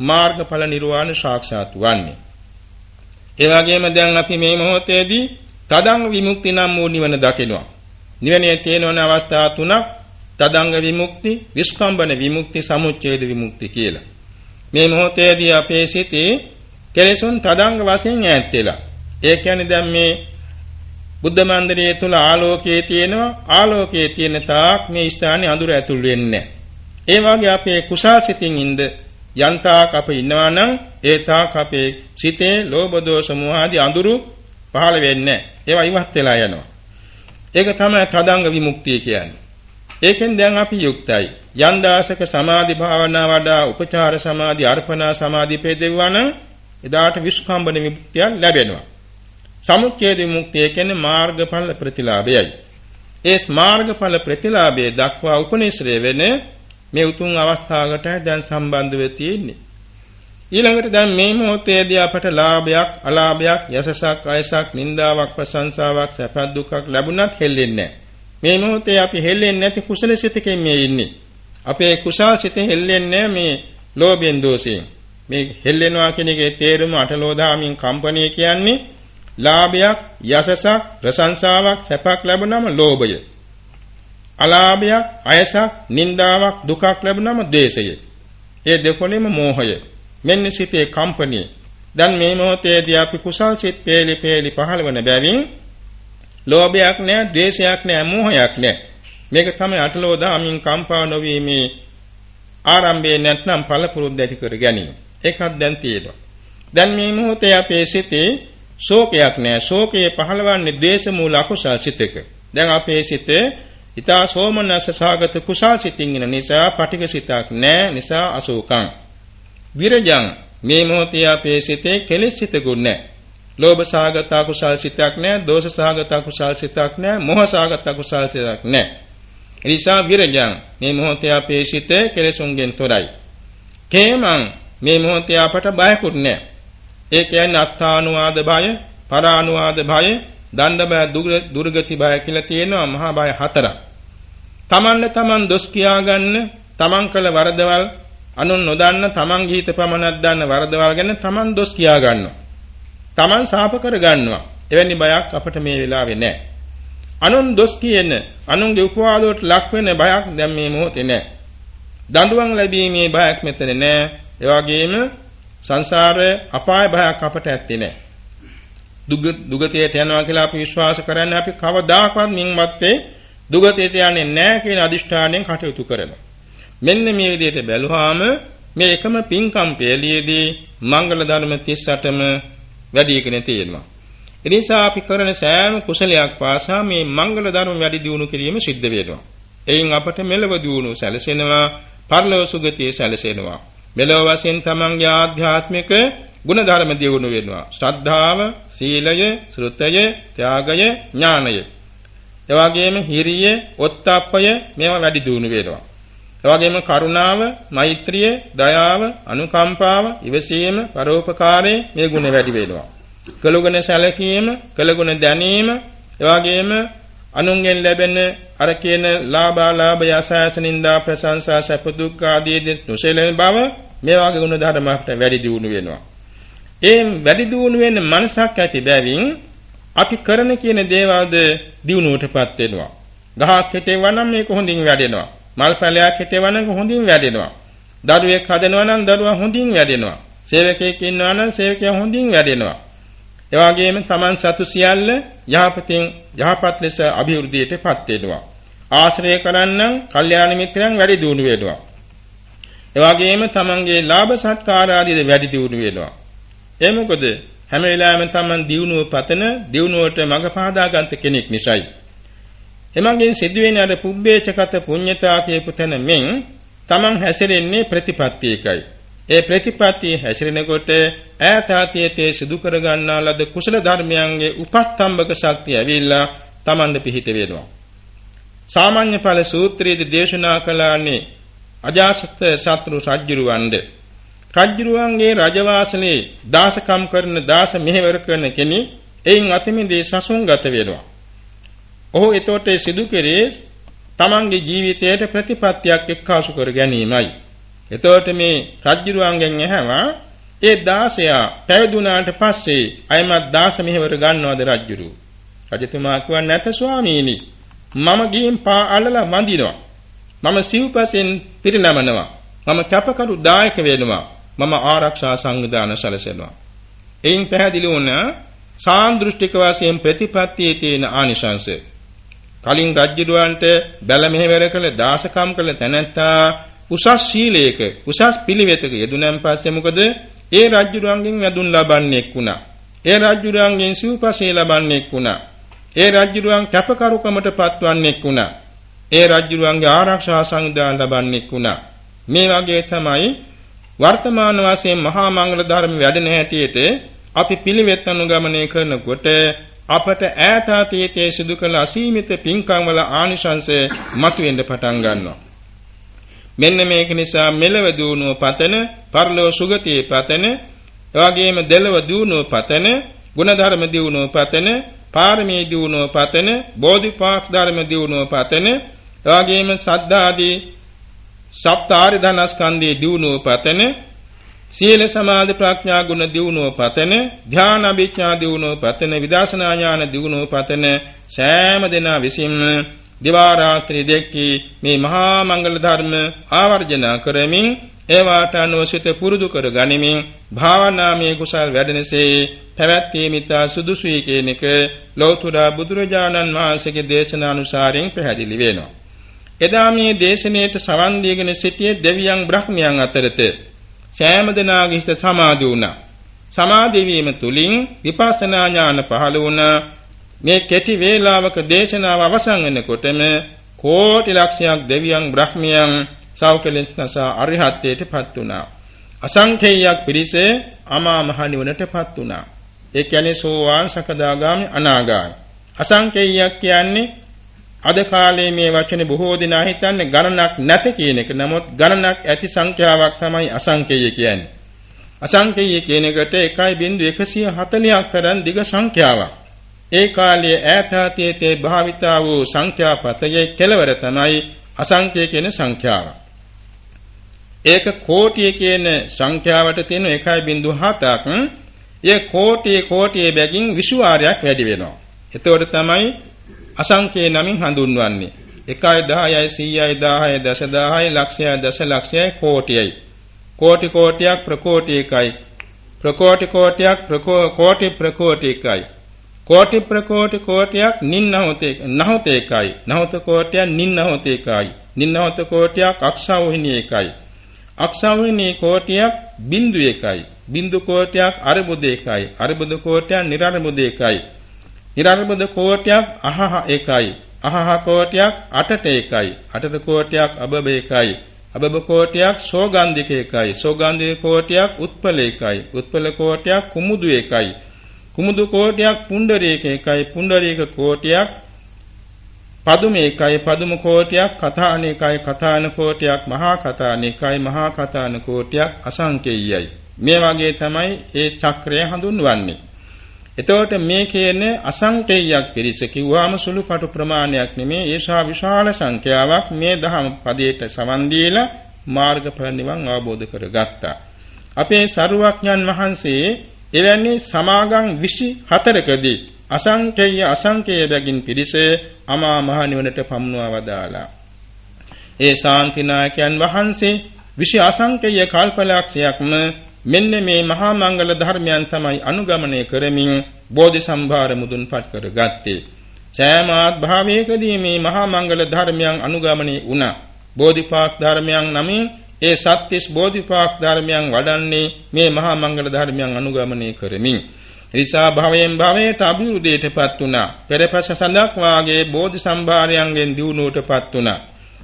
මාර්ගඵල නිර්වාණ සාක්ෂාත් වන්නේ. ඒ වගේම දැන් අපි මේ මොහොතේදී තදංග විමුක්ති නම් වූ නිවන දකිනවා. නිවනේ තියෙන අවස්ථා තුනක් තදංග විමුක්ති, විස්කම්බන විමුක්ති, සමුච්ඡේද විමුක්ති කියලා. මේ මොහොතේදී අපේ සිතේ කෙලෙසුන් තදංග වශයෙන් ඈත් වෙලා. ඒ කියන්නේ දැන් මේ බුද්ධ මන්දිරයේ තුල ආලෝකයේ තියෙනවා. ආලෝකයේ තියෙන තාක් මේ ස්ථානේ අඳුර ඇතුල් වෙන්නේ ඒ වගේ අපේ කුසාසිතින් ඉඳ යන්තාක් අප ඉන්නවා නම් ඒ තාක් අපේ සිතේ ලෝභ දෝෂ මොහ ආදී අඳුරු පහළ වෙන්නේ ඒවා ඉවත් වෙලා යනවා. ඒක තමයි තදංග විමුක්තිය කියන්නේ. ඒකෙන් දැන් අපි යුක්තයි. යන් දාසක සමාධි භාවනා වඩා උපචාර සමාධි අර්පණා සමාධි පෙදෙවුවා නම් එදාට විස්කම්බන විමුක්තිය ලැබෙනවා. සමුච්ඡේද විමුක්තිය කියන්නේ මාර්ගඵල ප්‍රතිලාභයයි. ඒ මාර්ගඵල ප්‍රතිලාභයේ දක්වා උපනිශ්‍රය වෙන මේ උතුම් අවස්ථාවකට දැන් සම්බන්ධ වෙ තියෙන්නේ. ඊළඟට දැන් මේ මොහොතේදී අපට ලාභයක්, අලාභයක්, යසසක්, අයසක්, නිന്ദාවක්, ප්‍රශංසාවක්, සැප දුකක් ලැබුණත් හෙල්ලෙන්නේ මේ මොහොතේ අපි හෙල්ලෙන්නේ නැති කුසල සිතකින් මේ ඉන්නේ. අපේ කුසල් සිත හෙල්ලෙන්නේ මේ ලෝභයෙන් දෝෂයෙන්. මේ හෙල්ලෙනවා කියන එකේ තේරුම අටලෝදාමින් කම්පණය කියන්නේ ලාභයක්, යසසක්, ප්‍රශංසාවක්, සැපක් ලැබුණම ලෝභය. අලාභයක්, අයසක්, නිന്ദාවක්, දුකක් ලැබුණම ද්වේෂය. ඒ දෙකොණෙම මෝහය. මෙන්න සිතේ කම්පණිය. දැන් මේ මොහොතේදී අපි කුසල් සිත් පේලි පේලි පහළ වන බැවින් ලෝභයක් නැහැ, ද්වේෂයක් නැහැ, මෝහයක් නැහැ. මේක තමයි අටලෝදාමින් කම්පා නොවීමේ ආරම්භයේ නැත්නම් ඵලපුරුද්ද ඇති කර ගැනීම. ඒකත් දැන් තියෙනවා. දැන් මේ මොහොතේ අපේ සිතේ ශෝකයක් නෑ. ශෝකයේ පහළවන්නේ ද්වේෂ මූල අකුසල් සිතක. දැන් අපේ සිතේ ඊතා සෝමනස සාගත කුසල් සිතින් ඉන නිසා පටික සිතක් නෑ නිසා අශෝකං. විරජං මේ මොහොතේ අපේ සිතේ කෙලෙස් සිතකුත් නෑ. ලෝභ සාගත අකුසල් සිතක් නෑ, දෝෂ සාගත අකුසල් සිතක් නෑ, මොහ සාගත අකුසල් සිතක් නෑ. එනිසා විරජං මේ මොහොතේ අපේ සිතේ කෙලෙසුන්ගෙන් තොරයි. කේමං මේ මොහොතේ අපට බයකුත් නෑ. ඒ කියන්නේ අත්තානුවාද භය, පරානුවාද භය, දණ්ඩ බය, දුර්ගති බය කියලා තියෙනවා මහා බය හතරක්. තමන්ට තමන් දොස් කියාගන්න, තමන් කළ වරදවල් අනුන් නොදන්න තමන් ගීත පමණක් දන්න වරදවල් ගැන තමන් දොස් කියා ගන්නවා. තමන් සාප කර ගන්නවා. එවැනි බයක් අපට මේ වෙලාවේ නැහැ. අනුන් දොස් කියන, අනුන්ගේ උපවාදවලට ලක් වෙන බයක් දැන් මේ මොහොතේ නැහැ. දඬුවම් ලැබීමේ බයක් මෙතන නැහැ. ඒ වගේම සංසාරයේ අපාය භයක් අපට ඇත්තේ නැහැ. දුගතියට යනවා කියලා අපි විශ්වාස කරන්නේ අපි කවදාකවත් මින්වත්තේ දුගතියට යන්නේ නැහැ කියන අදිෂ්ඨානයෙන් කටයුතු කරනවා. මෙන්න මේ විදිහට බැලුවාම මේ එකම පින්කම් පෙළියේදී මංගල ධර්ම 38ම වැඩිගෙන තියෙනවා. ඒ නිසා අපි කරන සෑම කුසලයක් පාසා මේ මංගල ධර්ම වැඩි දියුණු කිරීම සිද්ධ වෙනවා. එයින් අපට මෙලව දියුණුව සැලසෙනවා, පරලෝක සුගතිය සැලසෙනවා. මෙලොව වශයෙන් තමන්ගේ ආධ්‍යාත්මික ගුණධර්ම දියුණු වෙනවා. ශ්‍රද්ධාව, සීලය, ශ්‍රුතය, ත්‍යාගය, ඥානය. එවාගෙම හිරිය, ඔත්තප්පය මේවා වැඩි දියුණු වෙනවා. එවාගෙම කරුණාව, මෛත්‍රිය, දයාව, අනුකම්පාව, ඉවසීම, පරෝපකාරය මේ ගුණ වැඩි වෙනවා. කළගුණ සැලකීම, කළගුණ දැනීම, එවාගෙම අනුන්ගෙන් ලැබෙන අර කියන ලාභාලාභ යසාසනින්දා ප්‍රශංසා සැප දුක් ආදී නොසෙලෙන බව මේ වගේ ගුණ ධර්ම අපට වැඩි දියුණු වෙනවා. ඒ වැඩි දියුණු වෙන මනසක් ඇති බැවින් අපි කරන කියන දේවල්ද දියුණුවටපත් වෙනවා. ගහක් හිටේවා නම් මේක හොඳින් වැඩෙනවා. මල් පැලයක් හිටේවා නම් හොඳින් වැඩෙනවා. දරුවෙක් හදනවා නම් දරුවා හොඳින් වැඩෙනවා. සේවකයෙක් ඉන්නවා නම් සේවකයා හොඳින් වැඩෙනවා. එවාගෙම Taman සතු සියල්ල යහපතින් යහපත් ලෙස અભිවෘද්ධියටපත් වෙනවා. ආශ්‍රය කරන්නම් කල්යාණ මිත්‍රයන් වැඩි දියුණු වෙනවා. එවාගෙම Tamanගේ ලාභ සත්කාර ආදී වැඩි දියුණු වෙනවා. ඒ මොකද හැම වෙලාවෙම Taman දියුණුව පතන දියුණුවට මඟ පාදා ගන්න කෙනෙක් නිසායි. එමගින් සිදුවෙන අර පුබ්බේචකත පුඤ්ඤතා කියපු තැන මෙන් Taman හැසිරෙන්නේ ප්‍රතිපත්තියකයි. ඒ ප්‍රතිපත්තිය හැසිරෙනකොට ඈත අතීතයේ සිදු කර ගන්නා ලද කුසල ධර්මයන්ගේ උපස්තම්භක ශක්තිය ඇවිල්ලා Tamande පිහිට වෙනවා. සාමාන්‍ය ඵල සූත්‍රයේදී දේශනා කළානේ අජාසත් සත්‍රු රජ්ජුරුවන්ද රජ්ජුරුවන්ගේ රජවාසලේ දාසකම් කරන දාස මෙහෙවර කරන කෙනෙක් එයින් අතිමිදී සසුන්ගත වෙනවා. ඔහු එතකොට සිදු කෙරේ තමන්ගේ ජීවිතයට ප්‍රතිපත්තියක් එක්කාසු කර ගැනීමයි. එතකොට මේ රජ්ජුරුවන්ගෙන් ඇහැවා ඒ දාසයා පැවිදුණාට පස්සේ අයමත් දාස මෙහෙවර ගන්නවද රජ්ජුරුව? රජතුමා කිව්වා නැත ස්වාමීනි. මම ගිහින් පා අල්ලලා වඳිනවා. මම සිව්පසෙන් පිරිනමනවා. මම කැපකරු දායක වෙනවා. මම ආරක්ෂා සංවිධාන සැලසෙනවා. එයින් පැහැදිලි වුණ සාන්දෘෂ්ටික වශයෙන් ප්‍රතිපත්තියේ තියෙන ආනිශංසය. කලින් රජ්ජුරුවන්ට බැල මෙහෙවර කළ දාසකම් කළ තැනැත්තා උසස් ශීලයක උසස් පිළිවෙතක යෙදුනන් පස්සේ මොකද ඒ රජ්ජුරුවන්ගෙන් වැදුන් ලබන්නේක් වුණා. ඒ රජ්ජුරුවන්ගෙන් සිව්පසේ ලබන්නේක් වුණා. ඒ රජ්ජුරුවන් කැපකරුකමට පත්වන්නේක් වුණා. ඒ රජ්ජුරුවන්ගේ ආරක්ෂා සංවිධාන ලබන්නේක් වුණා. මේ වගේ තමයි වර්තමාන වශයෙන් මහා මංගල ධර්ම වැඩෙන හැටියට අපි පිළිවෙත් අනුගමනය කරනකොට අපට ඈත අතීතයේ සිදු කළ අසීමිත පින්කම් වල ආනිශංසය මතුවෙන්න පටන් ගන්නවා. මෙන්න මේක නිසා මෙලව දුණුව පතන, පරලෝ සුගතියේ පතන, එවැගේම දෙලව දුණුව පතන, ගුණධර්ම දියුණුව පතන, පාරමී දියුණුව පතන, බෝධිපාක් ධර්ම දියුණුව පතන, එවැගේම සද්ධාදී සප්තාරි ධනස්කන්ධයේ දියුණුව පතන සීල සමාධි ප්‍රඥා ගුණ දියුණුව පතන ධ්‍යාන අභිඥා දියුණුව පතන විදර්ශනා ඥාන දියුණුව පතන සෑම දෙනා විසින්ම දිවා රාත්‍රී දෙකී මේ මහා මංගල ධර්ම ආවර්ජන කරමින් ඒවාට අනුවසිත පුරුදු කර ගනිමින් භාවනාමය කුසල් වැඩෙනසේ පැවැත්වීමිතා සුදුසුයි කියන එක ලෞතර බුදුරජාණන් වහන්සේගේ දේශනානුසාරයෙන් පැහැදිලි වෙනවා. එදා මේ දේශනාවට සවන් දීගෙන සිටියේ දෙවියන් බ්‍රහ්මයන් අතරත සෑම දෙනාගේ හිත සමාධි වුණා. සමාධි වීම තුලින් විපස්සනා ඥාන පහළ වුණා. මේ කෙටි වේලාවක දේශනාව අවසන් වෙනකොටම කෝටි ලක්ෂයක් දෙවියන් බ්‍රහ්මයන් සෞකලෙස්නසා අරිහත්ත්වයටපත් වුණා. අසංඛේයයක් පිරිසේ අමා මහ නිවනටපත් වුණා. ඒ කියන්නේ සෝවාන් සකදාගාමි අනාගාමි. අසංඛේයයක් කියන්නේ අද කාලේ මේ වචනේ බොහෝ දෙනා හිතන්නේ ගණනක් නැත කියන එක. නමුත් ගණනක් ඇති සංඛ්‍යාවක් තමයි අසංකේය කියන්නේ. අසංකේය කියන එකට 1.140ක් තරම් දිග සංඛ්‍යාවක්. ඒ කාලයේ ඈතාතීතේ භාවිතා වූ සංඛ්‍යාපතයේ කෙලවර තමයි අසංකේය කියන සංඛ්‍යාව. ඒක කෝටිය කියන සංඛ්‍යාවට තියෙන 1.7ක්. ඒ කෝටියේ කෝටියේ බැගින් විසුවාරයක් වැඩි වෙනවා. එතකොට තමයි අසංකේ නමින් හඳුන්වන්නේ. 1යි 10යි 100යි 1000යි දසදහයි ලක්ෂයයි දසලක්ෂයයි කෝටියයි. කෝටි කෝටියක් ප්‍රකෝටි එකයි. ප්‍රකෝටි කෝටියක් කෝටි ප්‍රකෝටි එකයි. කෝටි ප්‍රකෝටි කෝටියක් නින්නහොතේ නහොත එකයි. නහොත කෝටියක් නින්නහොත එකයි. නින්නහොත කෝටියක් අක්ෂාවහිනී එකයි. අක්ෂාවහිනී කෝටියක් බින්දු එකයි. බින්දු කෝටියක් අරබුද එකයි. අරබුද කෝටියක් නිරර්බුද එකයි. නිරර්බුද කෝටියක් අහහ එකයි. අහහ කෝටියක් අටට එකයි. අටට කෝටියක් අබබ එකයි. අබබ කෝටියක් සෝගන්ධික එකයි. සෝගන්ධික කෝටියක් උත්පල එකයි. උත්පල කෝටියක් කුමුදු එකයි. කුමුදු කෝටියක් පුණ්ඩරීක එකයි. පුණ්ඩරීක කෝටියක් පදුම එකයි පදුම කෝටියක් කථාන එකයි කථාන කෝටියක් මහා කථාන එකයි මහා කථාන කෝටියක් අසංකේයයි මේ වගේ තමයි ඒ චක්‍රය හඳුන්වන්නේ එතකොට මේ කියන්නේ අසංකේයයක් පිරිස කිව්වාම සුළු කටු ප්‍රමාණයක් නෙමේ ඒෂා විශාල සංඛ්‍යාවක් මේ දහම් පදයට සමන් දීලා මාර්ගඵල නිවන් අවබෝධ කරගත්තා. අපේ සරුවක්ඥන් වහන්සේ එවැනි සමාගම් 24කදී අසංකේය අසංකේය බැගින් පිරිස අමා මහ නිවනට පමුණවා වදාලා. ඒ ශාන්තිනායකයන් වහන්සේ විශ් අසංකේය කල්පලක්ෂයක්ම මෙන්න මේ මහා මංගල ධර්මයන් තමයි අනුගමනය කරමින් බෝධි සම්භාර මුදුන්පත් කරගත්තේ. සෑම ආත්භාවයකදී මේ මහා මංගල ධර්මයන් අනුගමනය වුණා. බෝධිපාක් ධර්මයන් නමින් ඒ සත්‍තිස් බෝධිපාක් ධර්මයන් වඩන්නේ මේ මහා මංගල ධර්මයන් අනුගමනය කරමින්. නිසා භවයෙන් භවයට අභිවෘද්ධියටපත් වුණා. පෙරපස සඳක් වාගේ බෝධි සම්භාරයන්ගෙන් දියුණුවටපත් වුණා.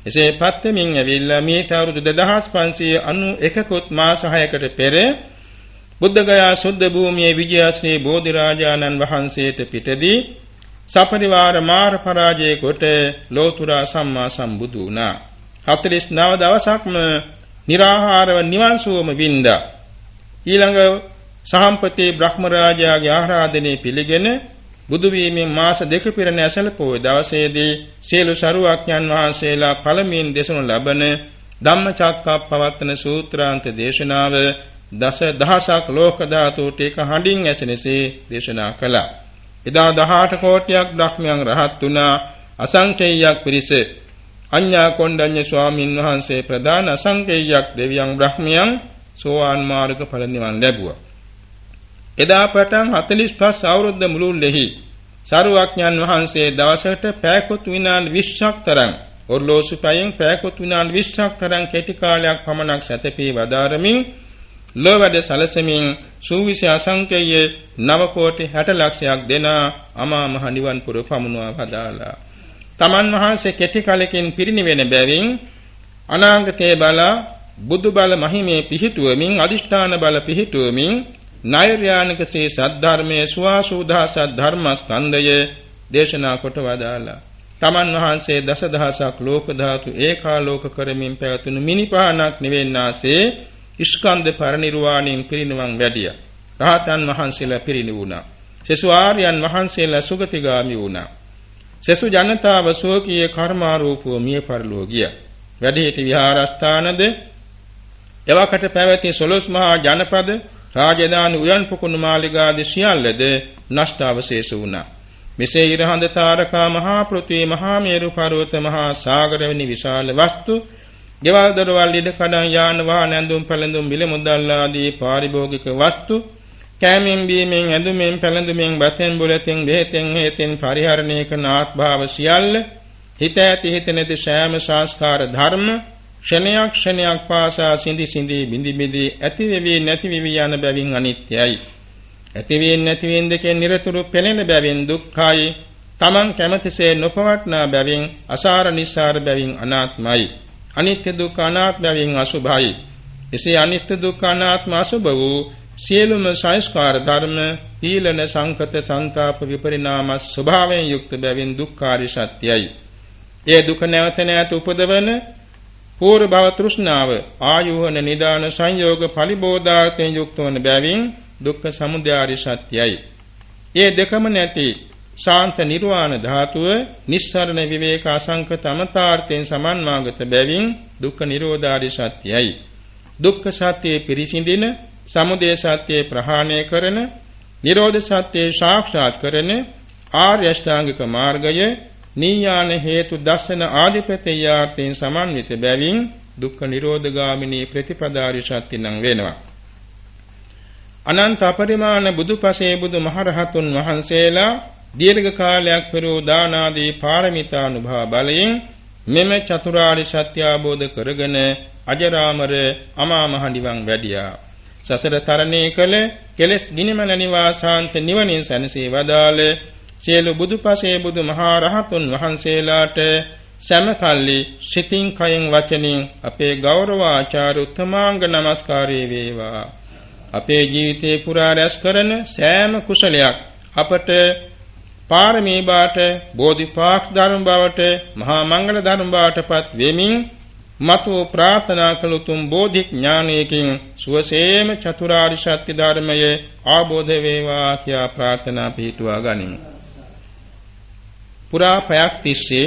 එසේ පත්වෙමින් ඇවිල්ලා මීට අවුරුදු 2591 කුත් මාස 6කට පෙර බුද්ධගයා සුද්ධ භූමියේ විජයශ්‍රී බෝධිරාජානන් වහන්සේට පිටදී සපරිවාර මාර පරාජය කොට ලෝතුරා සම්මා සම්බුදු වුණා. 49 දවසක්ම निराහාරව නිවන් සුවම වින්දා. ඊළඟ සහම්පති බ්‍රහ්මරාජයාගේ ආරාධනය පිළිගෙන බුදු වීමෙන් මාස දෙක පෙර නැසල පොය දවසේදී සියලු සරුවක්ඥන් වහන්සේලා පළමුවෙන් දෙසනු ලබන ධම්මචක්කප්පවත්තන සූත්‍රාන්ත දේශනාව දස දහසක් ලෝක ධාතුට එක හඬින් ඇසෙනසේ දේශනා කළා. එදා 18 කෝටියක් බ්‍රහ්මයන් රහත් වුණා අසංඛේයයක් පිරිස අඤ්ඤා කොණ්ඩඤ්ඤ ස්වාමින් වහන්සේ ප්‍රදාන අසංඛේයයක් දෙවියන් බ්‍රහ්මයන් සෝවාන් මාර්ග ඵල නිවන් ලැබුවා. එදා පටන් 45 අවුරුද්ද මුළුල්ලෙහි සරුවක්ඥන් වහන්සේ දවසකට පැයකොත් විනාඩි 20ක් තරම් ඔර්ලෝසු පයෙන් පැයකොත් විනාඩි 20ක් තරම් කෙටි කාලයක් පමණක් සැතපී වදාරමින් ලෝවැඩ සලසමින් සූවිසි අසංකේය නව කෝටි 60 ලක්ෂයක් දෙන අමා මහ නිවන් පුර පමුණවා වදාලා. තමන් වහන්සේ කෙටි කලකින් පිරිනිවෙන බැවින් අනාගතයේ බල බුදු බල මහිමේ පිහිටුවමින් අදිෂ්ඨාන බල පිහිටුවමින් නෛර්යානික ශ්‍රී සද්ධර්මයේ සුවාසුදා සද්ධර්මස්කන්ධය දේශනා කොට වදාලා. තමන් වහන්සේ දසදහසක් ලෝක ධාතු ඒකාලෝක කරමින් පැවතුණු මිනිපානක් නිවෙන්නාසේ ස්කන්ධ පරිනිර්වාණයෙන් පිරිනවන් වැඩියා. රහතන් වහන්සේලා පිරිනිවුණා. සෙසු ආර්යයන් වහන්සේලා සුගතිගාමි වුණා. සෙසු ජනතාව සෝකීය කර්මාරූපව මිය පරලෝ ගියා. වැඩිහිටි විහාරස්ථානද එවකට පැවති සොළොස් මහා ජනපද රාජධානි උයන් පුකුණු මාලිගාදී සියල්ලද නෂ්ට අවශේෂ වුණා. මෙසේ ඉරහඳ තාරකා මහා පෘථිවි මහා මේරු පර්වත මහා සාගර වැනි විශාල වස්තු ගෙවල් දොරවල් ඉඩ කඩන් යාන වාහන ඇඳුම් පැළඳුම් මිල මුදල් ආදී පාරිභෝගික වස්තු කෑමෙන් බීමෙන් ඇඳුමෙන් පැළඳුමෙන් බතෙන් බුලතෙන් බෙහෙතෙන් හේතෙන් පරිහරණය කරන ආත්භාව සියල්ල හිත ඇති හිත නැති සෑම සංස්කාර ධර්ම ක්ෂණයක් ක්ෂණයක් පාසා සිඳි සිඳි බිඳි බිඳි ඇති වෙවි නැති වෙවි යන බැවින් අනිත්‍යයි ඇති වෙන්නේ නැති වෙන දෙකෙන් නිරතුරු පෙළෙන බැවින් දුක්ඛයි තමන් කැමැතිසේ නොපවට්නා බැවින් අසාර නිසාර බැවින් අනාත්මයි අනිත්‍ය දුක්ඛ අනාත්ම බැවින් අසුභයි. එසේ අනිත්‍ය දුක්ඛ අනාත්ම අසුභ වූ සියලුම සංස්කාර ධර්ම ඊලන සංකත සංతాප විපරිණාම ස්වභාවයෙන් යුක්ත බැවින් දුක්ඛාරි සත්‍යයි. ඒ දුක නැවත නැවත උපදවන පූර්ව භව තෘෂ්ණාව ආයෝහන නිදාන සංයෝග පරිබෝධාර්ථයෙන් යුක්ත වන බැවින් දුක්ඛ සමුදයාරි සත්‍යයි. ඒ දෙකම නැති ශාන්ත නිර්වාණ ධාතුව නිස්සරණ විවේක අසංකත අමතාර්ථයෙන් සමන්වාගත බැවින් දුක්ඛ නිරෝධාරි සත්‍යයි. දුක්ඛ සත්‍යයේ පිරිසිඳින, සමුදය සත්‍යයේ ප්‍රහාණය කරන, නිරෝධ සත්‍යයේ සාක්ෂාත් කරන ආර්ය අෂ්ටාංගික මාර්ගය නීයාන හේතු දස්සන ආදිපතේයාර්ථයෙන් සමන්විත බැවින් දුක්ඛ නිරෝධගාමිනී ප්‍රතිපදාරි සත්‍ය නම් වෙනවා. අනන්ත අපරිමාණ බුදුපසේ බුදු මහරහතුන් වහන්සේලා දීර්ඝ කාලයක් පෙරෝ දාන ආදී පාරමිතා අනුභව බලයෙන් මෙම චතුරාර්ය සත්‍ය අවබෝධ කරගෙන අජරාමර අමා මහ නිවන් වැඩියා. සසර තරණය කළ කෙලෙස් ගිනිමන නිවාසාන්ත නිවනින් සැනසී වදාළ සියලු බුදුපසේ බුදු මහා රහතුන් වහන්සේලාට සෑමකල්ලි සිතින් කයෙන් වචනින් අපේ ගෞරව ආචාර උත්තමාංග නමස්කාරය වේවා. අපේ ජීවිතේ පුරා රැස් කරන සෑම කුසලයක් අපට පාරමී බාට බෝධිපාක් ධර්ම බවට මහා මංගල ධර්ම බවටපත් වෙමින් මතු ප්‍රාර්ථනා කළ උතුම් බෝධි ඥානයකින් සුවසේම චතුරාර්ය සත්‍ය ධර්මය ආબોධ වේවා කියා ප්‍රාර්ථනා පිටුවා ගනිමු. පුරා පැයක් තිස්සේ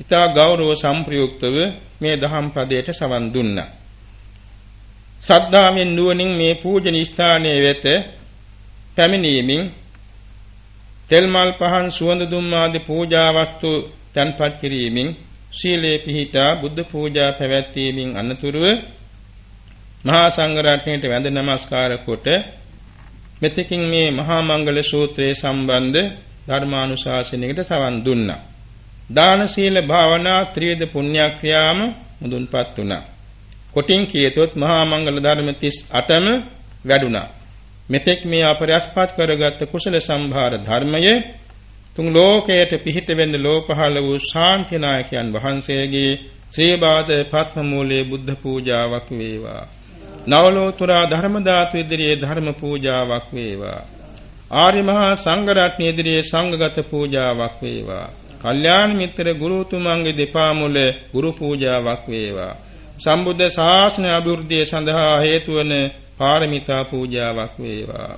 ඊතා ගෞරව සම්ප්‍රයුක්තව මේ දහම් පදයට සවන් දුන්නා. සද්ධාවෙන් නුවණින් මේ පූජනීය ස්ථානයේ වෙත පැමිණීමෙන් තෙල් මල් පහන් සුවඳ දුම් ආදී පූජා වස්තු තන්පත් කිරීමෙන් ශීලයේ පිහිටා බුද්ධ පූජා පැවැත්වීමෙන් අනතුරුව මහා සංඝ රත්නයට වැඳ නමස්කාර කොට මෙතකින් මේ මහා මංගල සූත්‍රයේ සම්බන්ධ ධර්මානුශාසනයකට සවන් දුන්නා. දාන සීල භාවනා ත්‍රිවිධ පුණ්‍යක්‍රියාම මුදුන්පත් වුණා. කොටින් කියතොත් මහා මංගල ධර්ම 38ම වැඩුණා. මෙතෙක් මේ අපරස්පත් කරගත් කුසල සම්භාර ධර්මය තුන් ලෝකයට පිහිට වෙන්න ලෝපහළ වූ ශාන්තිනායකයන් වහන්සේගේ ශ්‍රීබාද පත්මූලයේ බුද්ධ පූජාවක් වේවා. නවලෝතුරා ධර්ම ධාතු ඉදිරියේ ධර්ම පූජාවක් වේවා. ආර්ය මහා සංඝ රත්නය ඉදිරියේ සංඝගත පූජාවක් වේවා. කල්යාණ මිත්‍ර ගුරුතුමන්ගේ දෙපා මුල ගුරු පූජාවක් වේවා. සම්බුද්ධ ශාසන අභිවෘද්ධිය සඳහා හේතු වන පාරමිතා පූජාවක් වේවා.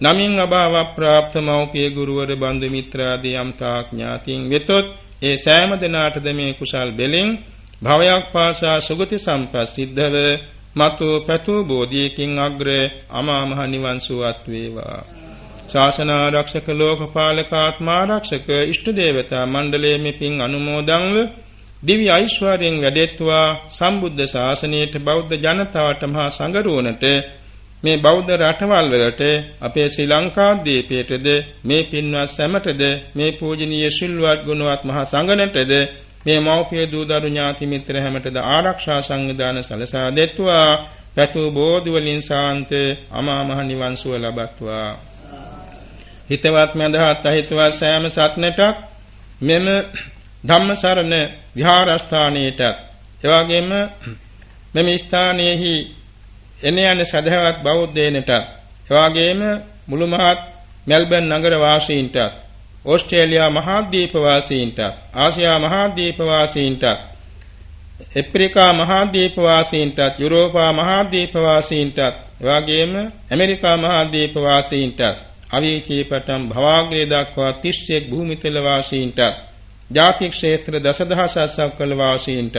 නමින් අභාව ප්‍රාප්ත මෞපිය ගුරුවර බන්දු මිත්‍රාදී යම්තා ඥාතින් වෙතොත් ඒ සෑම දිනාටද මේ කුසල් බෙලින් භවයක් පාසා සුගති සම්පත් සිද්ධව මතු පැතු බෝධියකින් අග්‍ර අමා මහ නිවන් සුවත් වේවා ශාසන ආරක්ෂක ලෝකපාලක ආත්මාරක්ෂක ඉෂ්ට දේවතා මණ්ඩලයේ මෙපින් අනුමෝදන්ව දිව්‍ය ඓශ්වර්යයෙන් වැඩෙත්වා සම්බුද්ධ ශාසනයට බෞද්ධ ජනතාවට මහා සංගරුවනට මේ බෞද්ධ රටවල් වලට අපේ ශ්‍රී ලංකාද්වීපයටද මේ පින්වත් සැමටද මේ පූජනීය සිල්වත් ගුණවත් මහා සංඝනටද මේ මෞපිය දූ දරු ඥාති මිත්‍ර හැමතෙද ආරක්ෂා සංවිධාන සලසා දෙත්වා. පැතු බෝධි වලින් සාන්ත අමා මහ නිවන් සුව ලබත්වා. හිතවත් මඳහත් අහිතවත් සෑම සත්නටක් මෙම ධම්මසරණ විහාරස්ථානයේට එවාගෙම මෙම ස්ථානයේහි එන යන සදහවත් බෞද්ධයනට එවාගෙම මුළු මහත් මෙල්බන් නගර වාසීන්ට ඕස්ට්‍රේලියා මහාද්වීප වාසීන්ට ආසියා මහාද්වීප වාසීන්ට ඇෆ්‍රිකා මහාද්වීප වාසීන්ට යුරෝපා මහාද්වීප වාසීන්ට එවාගෙම ඇමරිකා මහාද්වීප වාසීන්ට අවීචී පටන් භවාග්‍රේ දක්වා 31 භූමිතල වාසීන්ට ජාති ක්ෂේත්‍ර දසදහසක් සක්වල වාසීන්ට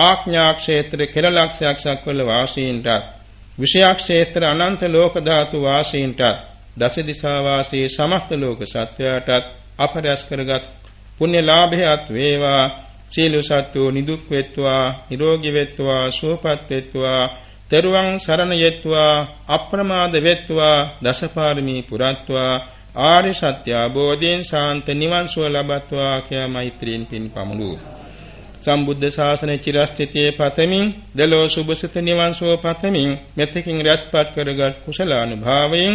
ආඥා ක්ෂේත්‍ර කෙරලක්ෂයක් සක්වල වාසීන්ට විෂයක් ක්ෂේත්‍ර අනන්ත ලෝක ධාතු වාසීන්ට දස දිසා වාසී සමස්ත ලෝක සත්වයාටත් අපරස් කරගත් පුණ්‍ය ලාභයත් වේවා. සීල සත්වෝ නිදුක් වෙත්වා නිරෝගී වෙත්වා සුවපත් වෙත්වා. තෙරුවන් සරණ යෙත්වා අප්‍රමාද වෙත්වා දසපාරමී පුරත්වා ආරි සත්‍ය අවබෝධයෙන් ශාන්ත නිවන් සුව ලබත්වා කියා මෛත්‍රියෙන් පින් පමුණුවෝ සම්බුද්ධ ශාසනයේ චිරස්ථිතියේ පතමින් දලෝ සුභසිත නිවන් සුව පතමින් මෙතකින් රැස්පත් කරගත් කුසලානුභාවයෙන්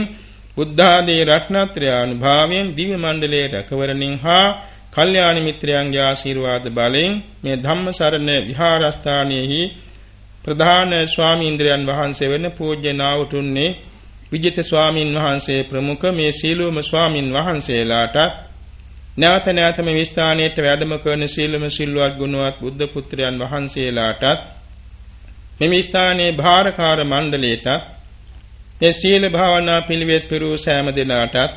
බුද්ධ ආදී රත්නත්‍රය අනුභාවයෙන් දිව්‍ය මණ්ඩලයේ රැකවරණින් හා කල්යාණ මිත්‍රයන්ගේ ආශිර්වාද බලයෙන් මේ ධම්මසරණ විහාරස්ථානයේහි ප්‍රධාන ස්වාමීන්ද්‍රයන් වහන්සේ වෙන පූජ්‍ය නාවුතුන්නේ විජිත ස්වාමින් වහන්සේ ප්‍රමුඛ මේ සීලෝම ස්වාමින් වහන්සේලාට නැවත නැවත මේ ස්ථානයට වැඩම කරන සීලම සිල්වත් ගුණවත් බුද්ධ පුත්‍රයන් වහන්සේලාටත් මේ ස්ථානයේ භාරකාර මණ්ඩලයටත් මේ සීල භාවනා පිළිවෙත් පෙරූ සෑම දිනාටත්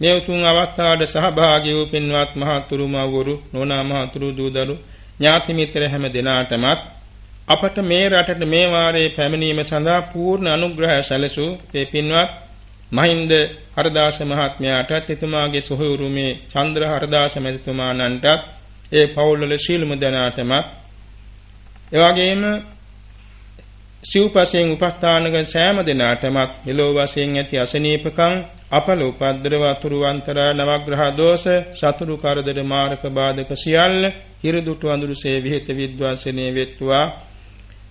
මේ උතුම් අවස්ථාවට සහභාගී වූ පින්වත් මහතුරු මව්වරු නෝනා මහතුරු දූදරු ඥාති මිත්‍ර හැම දිනාටමත් අපට මේ රටට මේ වාරයේ පැමිණීම සඳහා පූර්ණ අනුග්‍රහය සැලසූ මේ පින්වත් මහින්ද හරදාස මහත්මයාටත් එතුමාගේ සොහොයුරුමේ චන්ද්‍ර හරදාස මැතිතුමාණන්ටත් ඒ පවුල්වල සීලමු දනාතමත් එවැගේම සිව්පසෙන් උපස්ථානක සෑම දිනාටමත් මෙලෝ වශයෙන් ඇති අසනීපකම් අපල උපද්දව අතුරු අන්තරා නවග්‍රහ දෝෂ සතුරු කරදර මාරක බාධක සියල්ල හිරදුටු අඳුරුසේ විහෙත විද්වාසනේ වෙත්වා.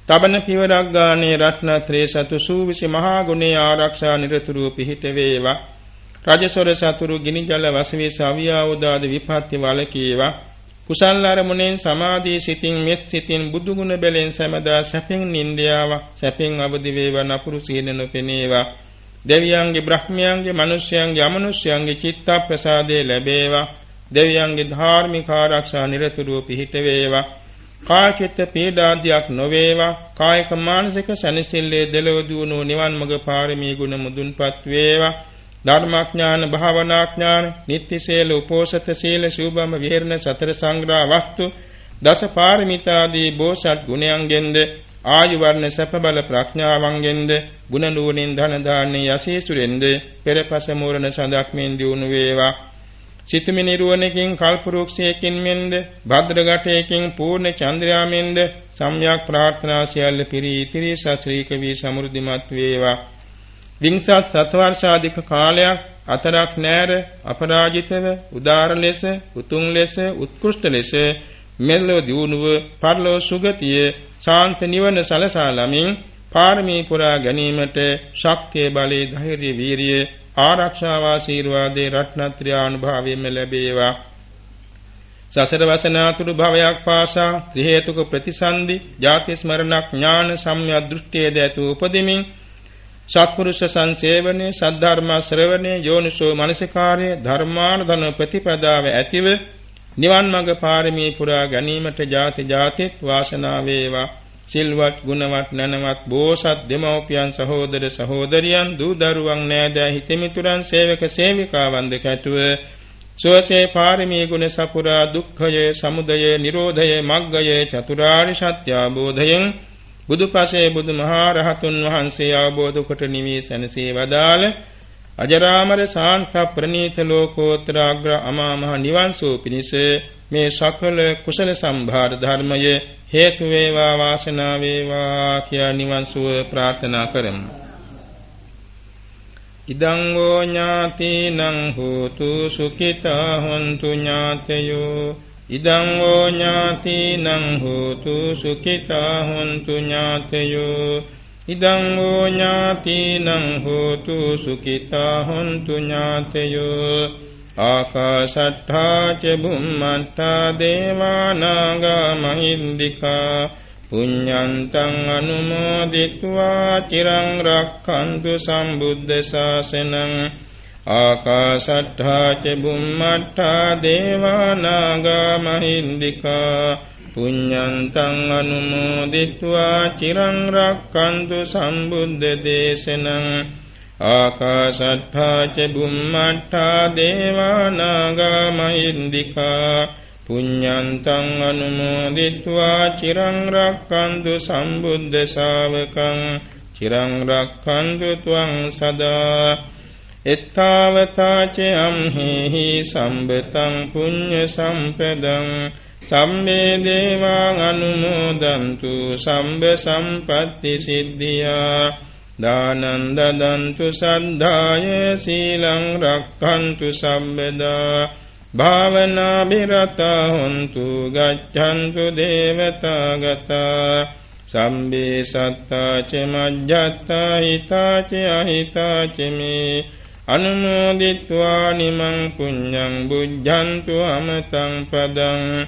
තබන පිවරක් ගානේ රත්නත්‍රේ සතු සූවිසි මහා ගුණේ ආරක්ෂා නිරතුරුව පිහිට වේවා. රජසොර සතුරු ගිනි ජල වසවි සවියාවදාද විපත්ති වලකීවා කුසල් අරමුණෙන් සමාධී සිතින් මෙත් සිතින් බුදු ගුණ බැලෙන් සමදා සැපෙන් නින්දියාව සැපෙන් අවදි වේවා නපුරු සීන නොපෙනේවා. දෙවියන්ගේ බ්‍රහ්මයන්ගේ මිනිස්යන්ගේ අමනුෂ්‍යයන්ගේ චිත්ත ප්‍රසාදේ ලැබේවා. දෙවියන්ගේ ධාර්මික ආරක්ෂා නිරතුරුව පිහිට වේවා. කායික පීඩාදියක් නොවේවා. කායික මානසික සැනසෙල්ලේ දෙලව දුණු නිවන් මඟ පාරමී ගුණ මුදුන්පත් වේවා. ධර්මාඥාන භාවනාඥාන නිත්‍ය සීල උපෝසත සීල සූබම විහෙරණ සතර සංග්‍රහ වස්තු දස පාරමිතාදී බෝසත් ගුණයන්ගෙන්ද ආයු වර්ණ සැප බල ප්‍රඥාවන්ගෙන්ද ගුණ නුවණින් ධන දාන්නේ යසීසුරෙන්ද පෙරපස මූරණ සඳක්මින් දියුණු වේවා. චිතමි නිරුවණකින් කල්පරුක්ෂයකින් මෙන්ද භද්‍රගටයකින් පූර්ණ චන්ද්‍රයාමෙන්ද සම්්‍යක් ප්‍රාර්ථනා සියල්ල පිරී ඉතිරි සශ්‍රීක වී සමෘද්ධිමත් වේවා. විංසත් සතවර්ෂාධික කාලයක් අතරක් නෑර අපරාජිතව උදාර ලෙස උතුම් ලෙස උත්කෘෂ්ඨ ලෙස මෙල්ලෝ දියුණුව පරලෝ සුගතිය ශාන්ත නිවන සලසා ලමින් පාරමී පුරා ගැනීමට ශක්තිය බලය ධෛර්ය වීරිය ආරක්ෂාව ආශිර්වාදේ රත්නත්‍රි අනුභවයෙන්ම ලැබේවා. සසර වසනාතුරු භවයක් පාසා ත්‍රි හේතුක ප්‍රතිසන්දි ජාති ස්මරණක් ඥාන සම්‍යක් දෘෂ්ටියේද ඇතු උපදිමින් සත්පුරුෂ සංසේවනයේ සද්ධර්ම ශ්‍රවණයේ යෝනිසෝ මනසිකාර්ය ධර්මානුධන ප්‍රතිපදාව ඇතිව නිවන් මඟ පාරමී පුරා ගැනීමට ජාති ජාතිත් වාසනාව වේවා. සිල්වත් ගුණවත් නැනවත් බෝසත් දෙමව්පියන් සහෝදර සහෝදරියන් දූ දරුවන් නෑදෑ හිතමිතුරන් සේවක සේවිකාවන් දෙකටුව සෝසේ පාරමී ගුණ සපුරා දුක්ඛය සමුදය නිරෝධය මග්ගය චතුරාර්ය සත්‍ය අවබෝධයෙන් බුදුපසේ බුදුමහා රහතුන් වහන්සේ අවබෝධ කොට නිවි සැනසී වදාළ අජරාමර සාන්ත ප්‍රණීත ලෝකෝත්තර අග්‍ර අමා මහ නිවන් සූ පිණිස මේ සකල කුසල සම්භාර ධර්මය හේතු වේවා වාසනාව වේවා කියා නිවන් සුව ප්‍රාර්ථනා කරමු. ඉදං වූ ඥාතිනං හෝතු සුඛිතා හොන්තු ඥාතයෝ ඉදං වූ ඥාතිනං හෝතු සුඛිතා හොන්තු ඥාතයෝ ඉදං වූ ඥාතිනං හෝතු සුඛිතා හොන්තු ඥාතයෝ ආකාශට්ඨා ච බුම්මට්ඨා දේවානාග මහින්దికා පුඤ්ඤන්තං අනුමෝදිත्वा චිරං රක්ඛන්තු සම්බුද්ධ ශාසනං ආකාශට්ඨා ච බුම්මට්ඨා දේවානාග මහින්దికා පුඤ්ඤන්තං අනුමෝදිත්වා චිරං රක්칸තු සම්බුද්ධ දේශනං ආකාශට්ඨා ච බුම්මට්ඨා දේවානාගා මහින්దికා පුඤ්ඤන්තං අනුමෝදිත්වා චිරං රක්칸තු සම්බුද්ධ ශාවකං චිරං රක්칸තු ත්වං සදා එත්තාවතා ච අම්හිහි සම්බතං පුඤ්ඤ සම්පදං සම්මේ දේවාං අනුමෝදන්තු සම්බ සම්පatti සිද්ධියා. දානං දදන්තු සද්ධාය සීලං රක්ඛන්තු සම්බදා. භාවනා බිරතා හොන්තු ගච්ඡන්තු දේවතා ගතා. සම්බේ සත්තා ච මජ්ජත්තා හිතා ච අහිතා ච මේ. අනුමෝදිත්වා නිමං පුඤ්ඤං බුද්ධන්තු අමතං පදං.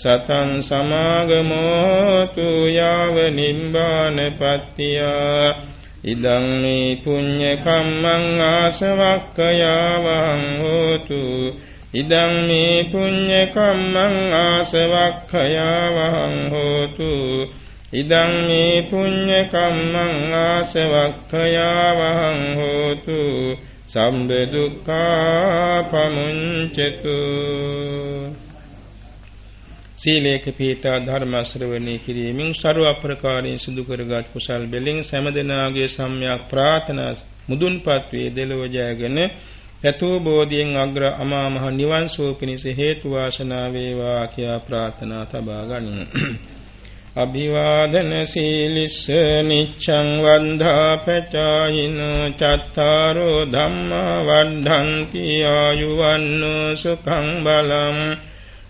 සතං සමාගමු හෝතු යාව නිබ්බාන පත්තියා. ඉදං මේ පුඤ්ඤ කම්මං ආසවක්ඛයාවං හෝතු. ඉදං මේ පුඤ්ඤ කම්මං ආසවක්ඛයාවහං හෝතු. ඉදං මේ පුඤ්ඤ කම්මං ආසවක්ඛයාවහං හෝතු. සම්බ දුක්ඛා පමුංචතු සීලේක පීඨා ධර්ම ශ්‍රවණී කිරීමෙන් ਸਰව අප්‍රකාරයෙන් සිදු කරගත් කුසල් බෙලින් සෑමදෙනාගේ සම්‍යක් ප්‍රාර්ථනා මුදුන්පත් වේ දෙලොව ජයගෙන යතෝ බෝධියෙන් අග්‍ර අමා මහ නිවන් සුව පිණිස හේතු වාසනා වේවා කියා ප්‍රාර්ථනා තබා ගනිමු. අභිවාදන සීලිස්ස නිච්ඡං වන්ධා පචායින චත්තාරෝ ධම්මා වද්ධන්ති ආයුවන්නෝ සුඛං බලං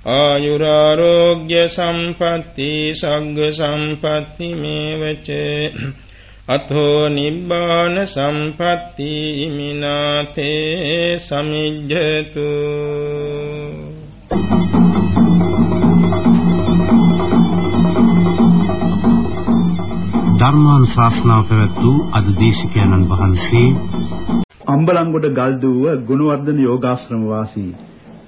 ආයුරාරෝග්‍ය සම්පatti සග්ග සම්පatti මේවච. අතෝ නිබ්බාන සම්පatti ඉමිනාතේ සමිජ්ජතු. ධර්මානුශාසනාව පැවැත් වූ අද දේශකයන්න් වහන්සේ අම්බලන්ගොඩ ගල්දුව ගුණවර්ධන යෝගාශ්‍රම වාසී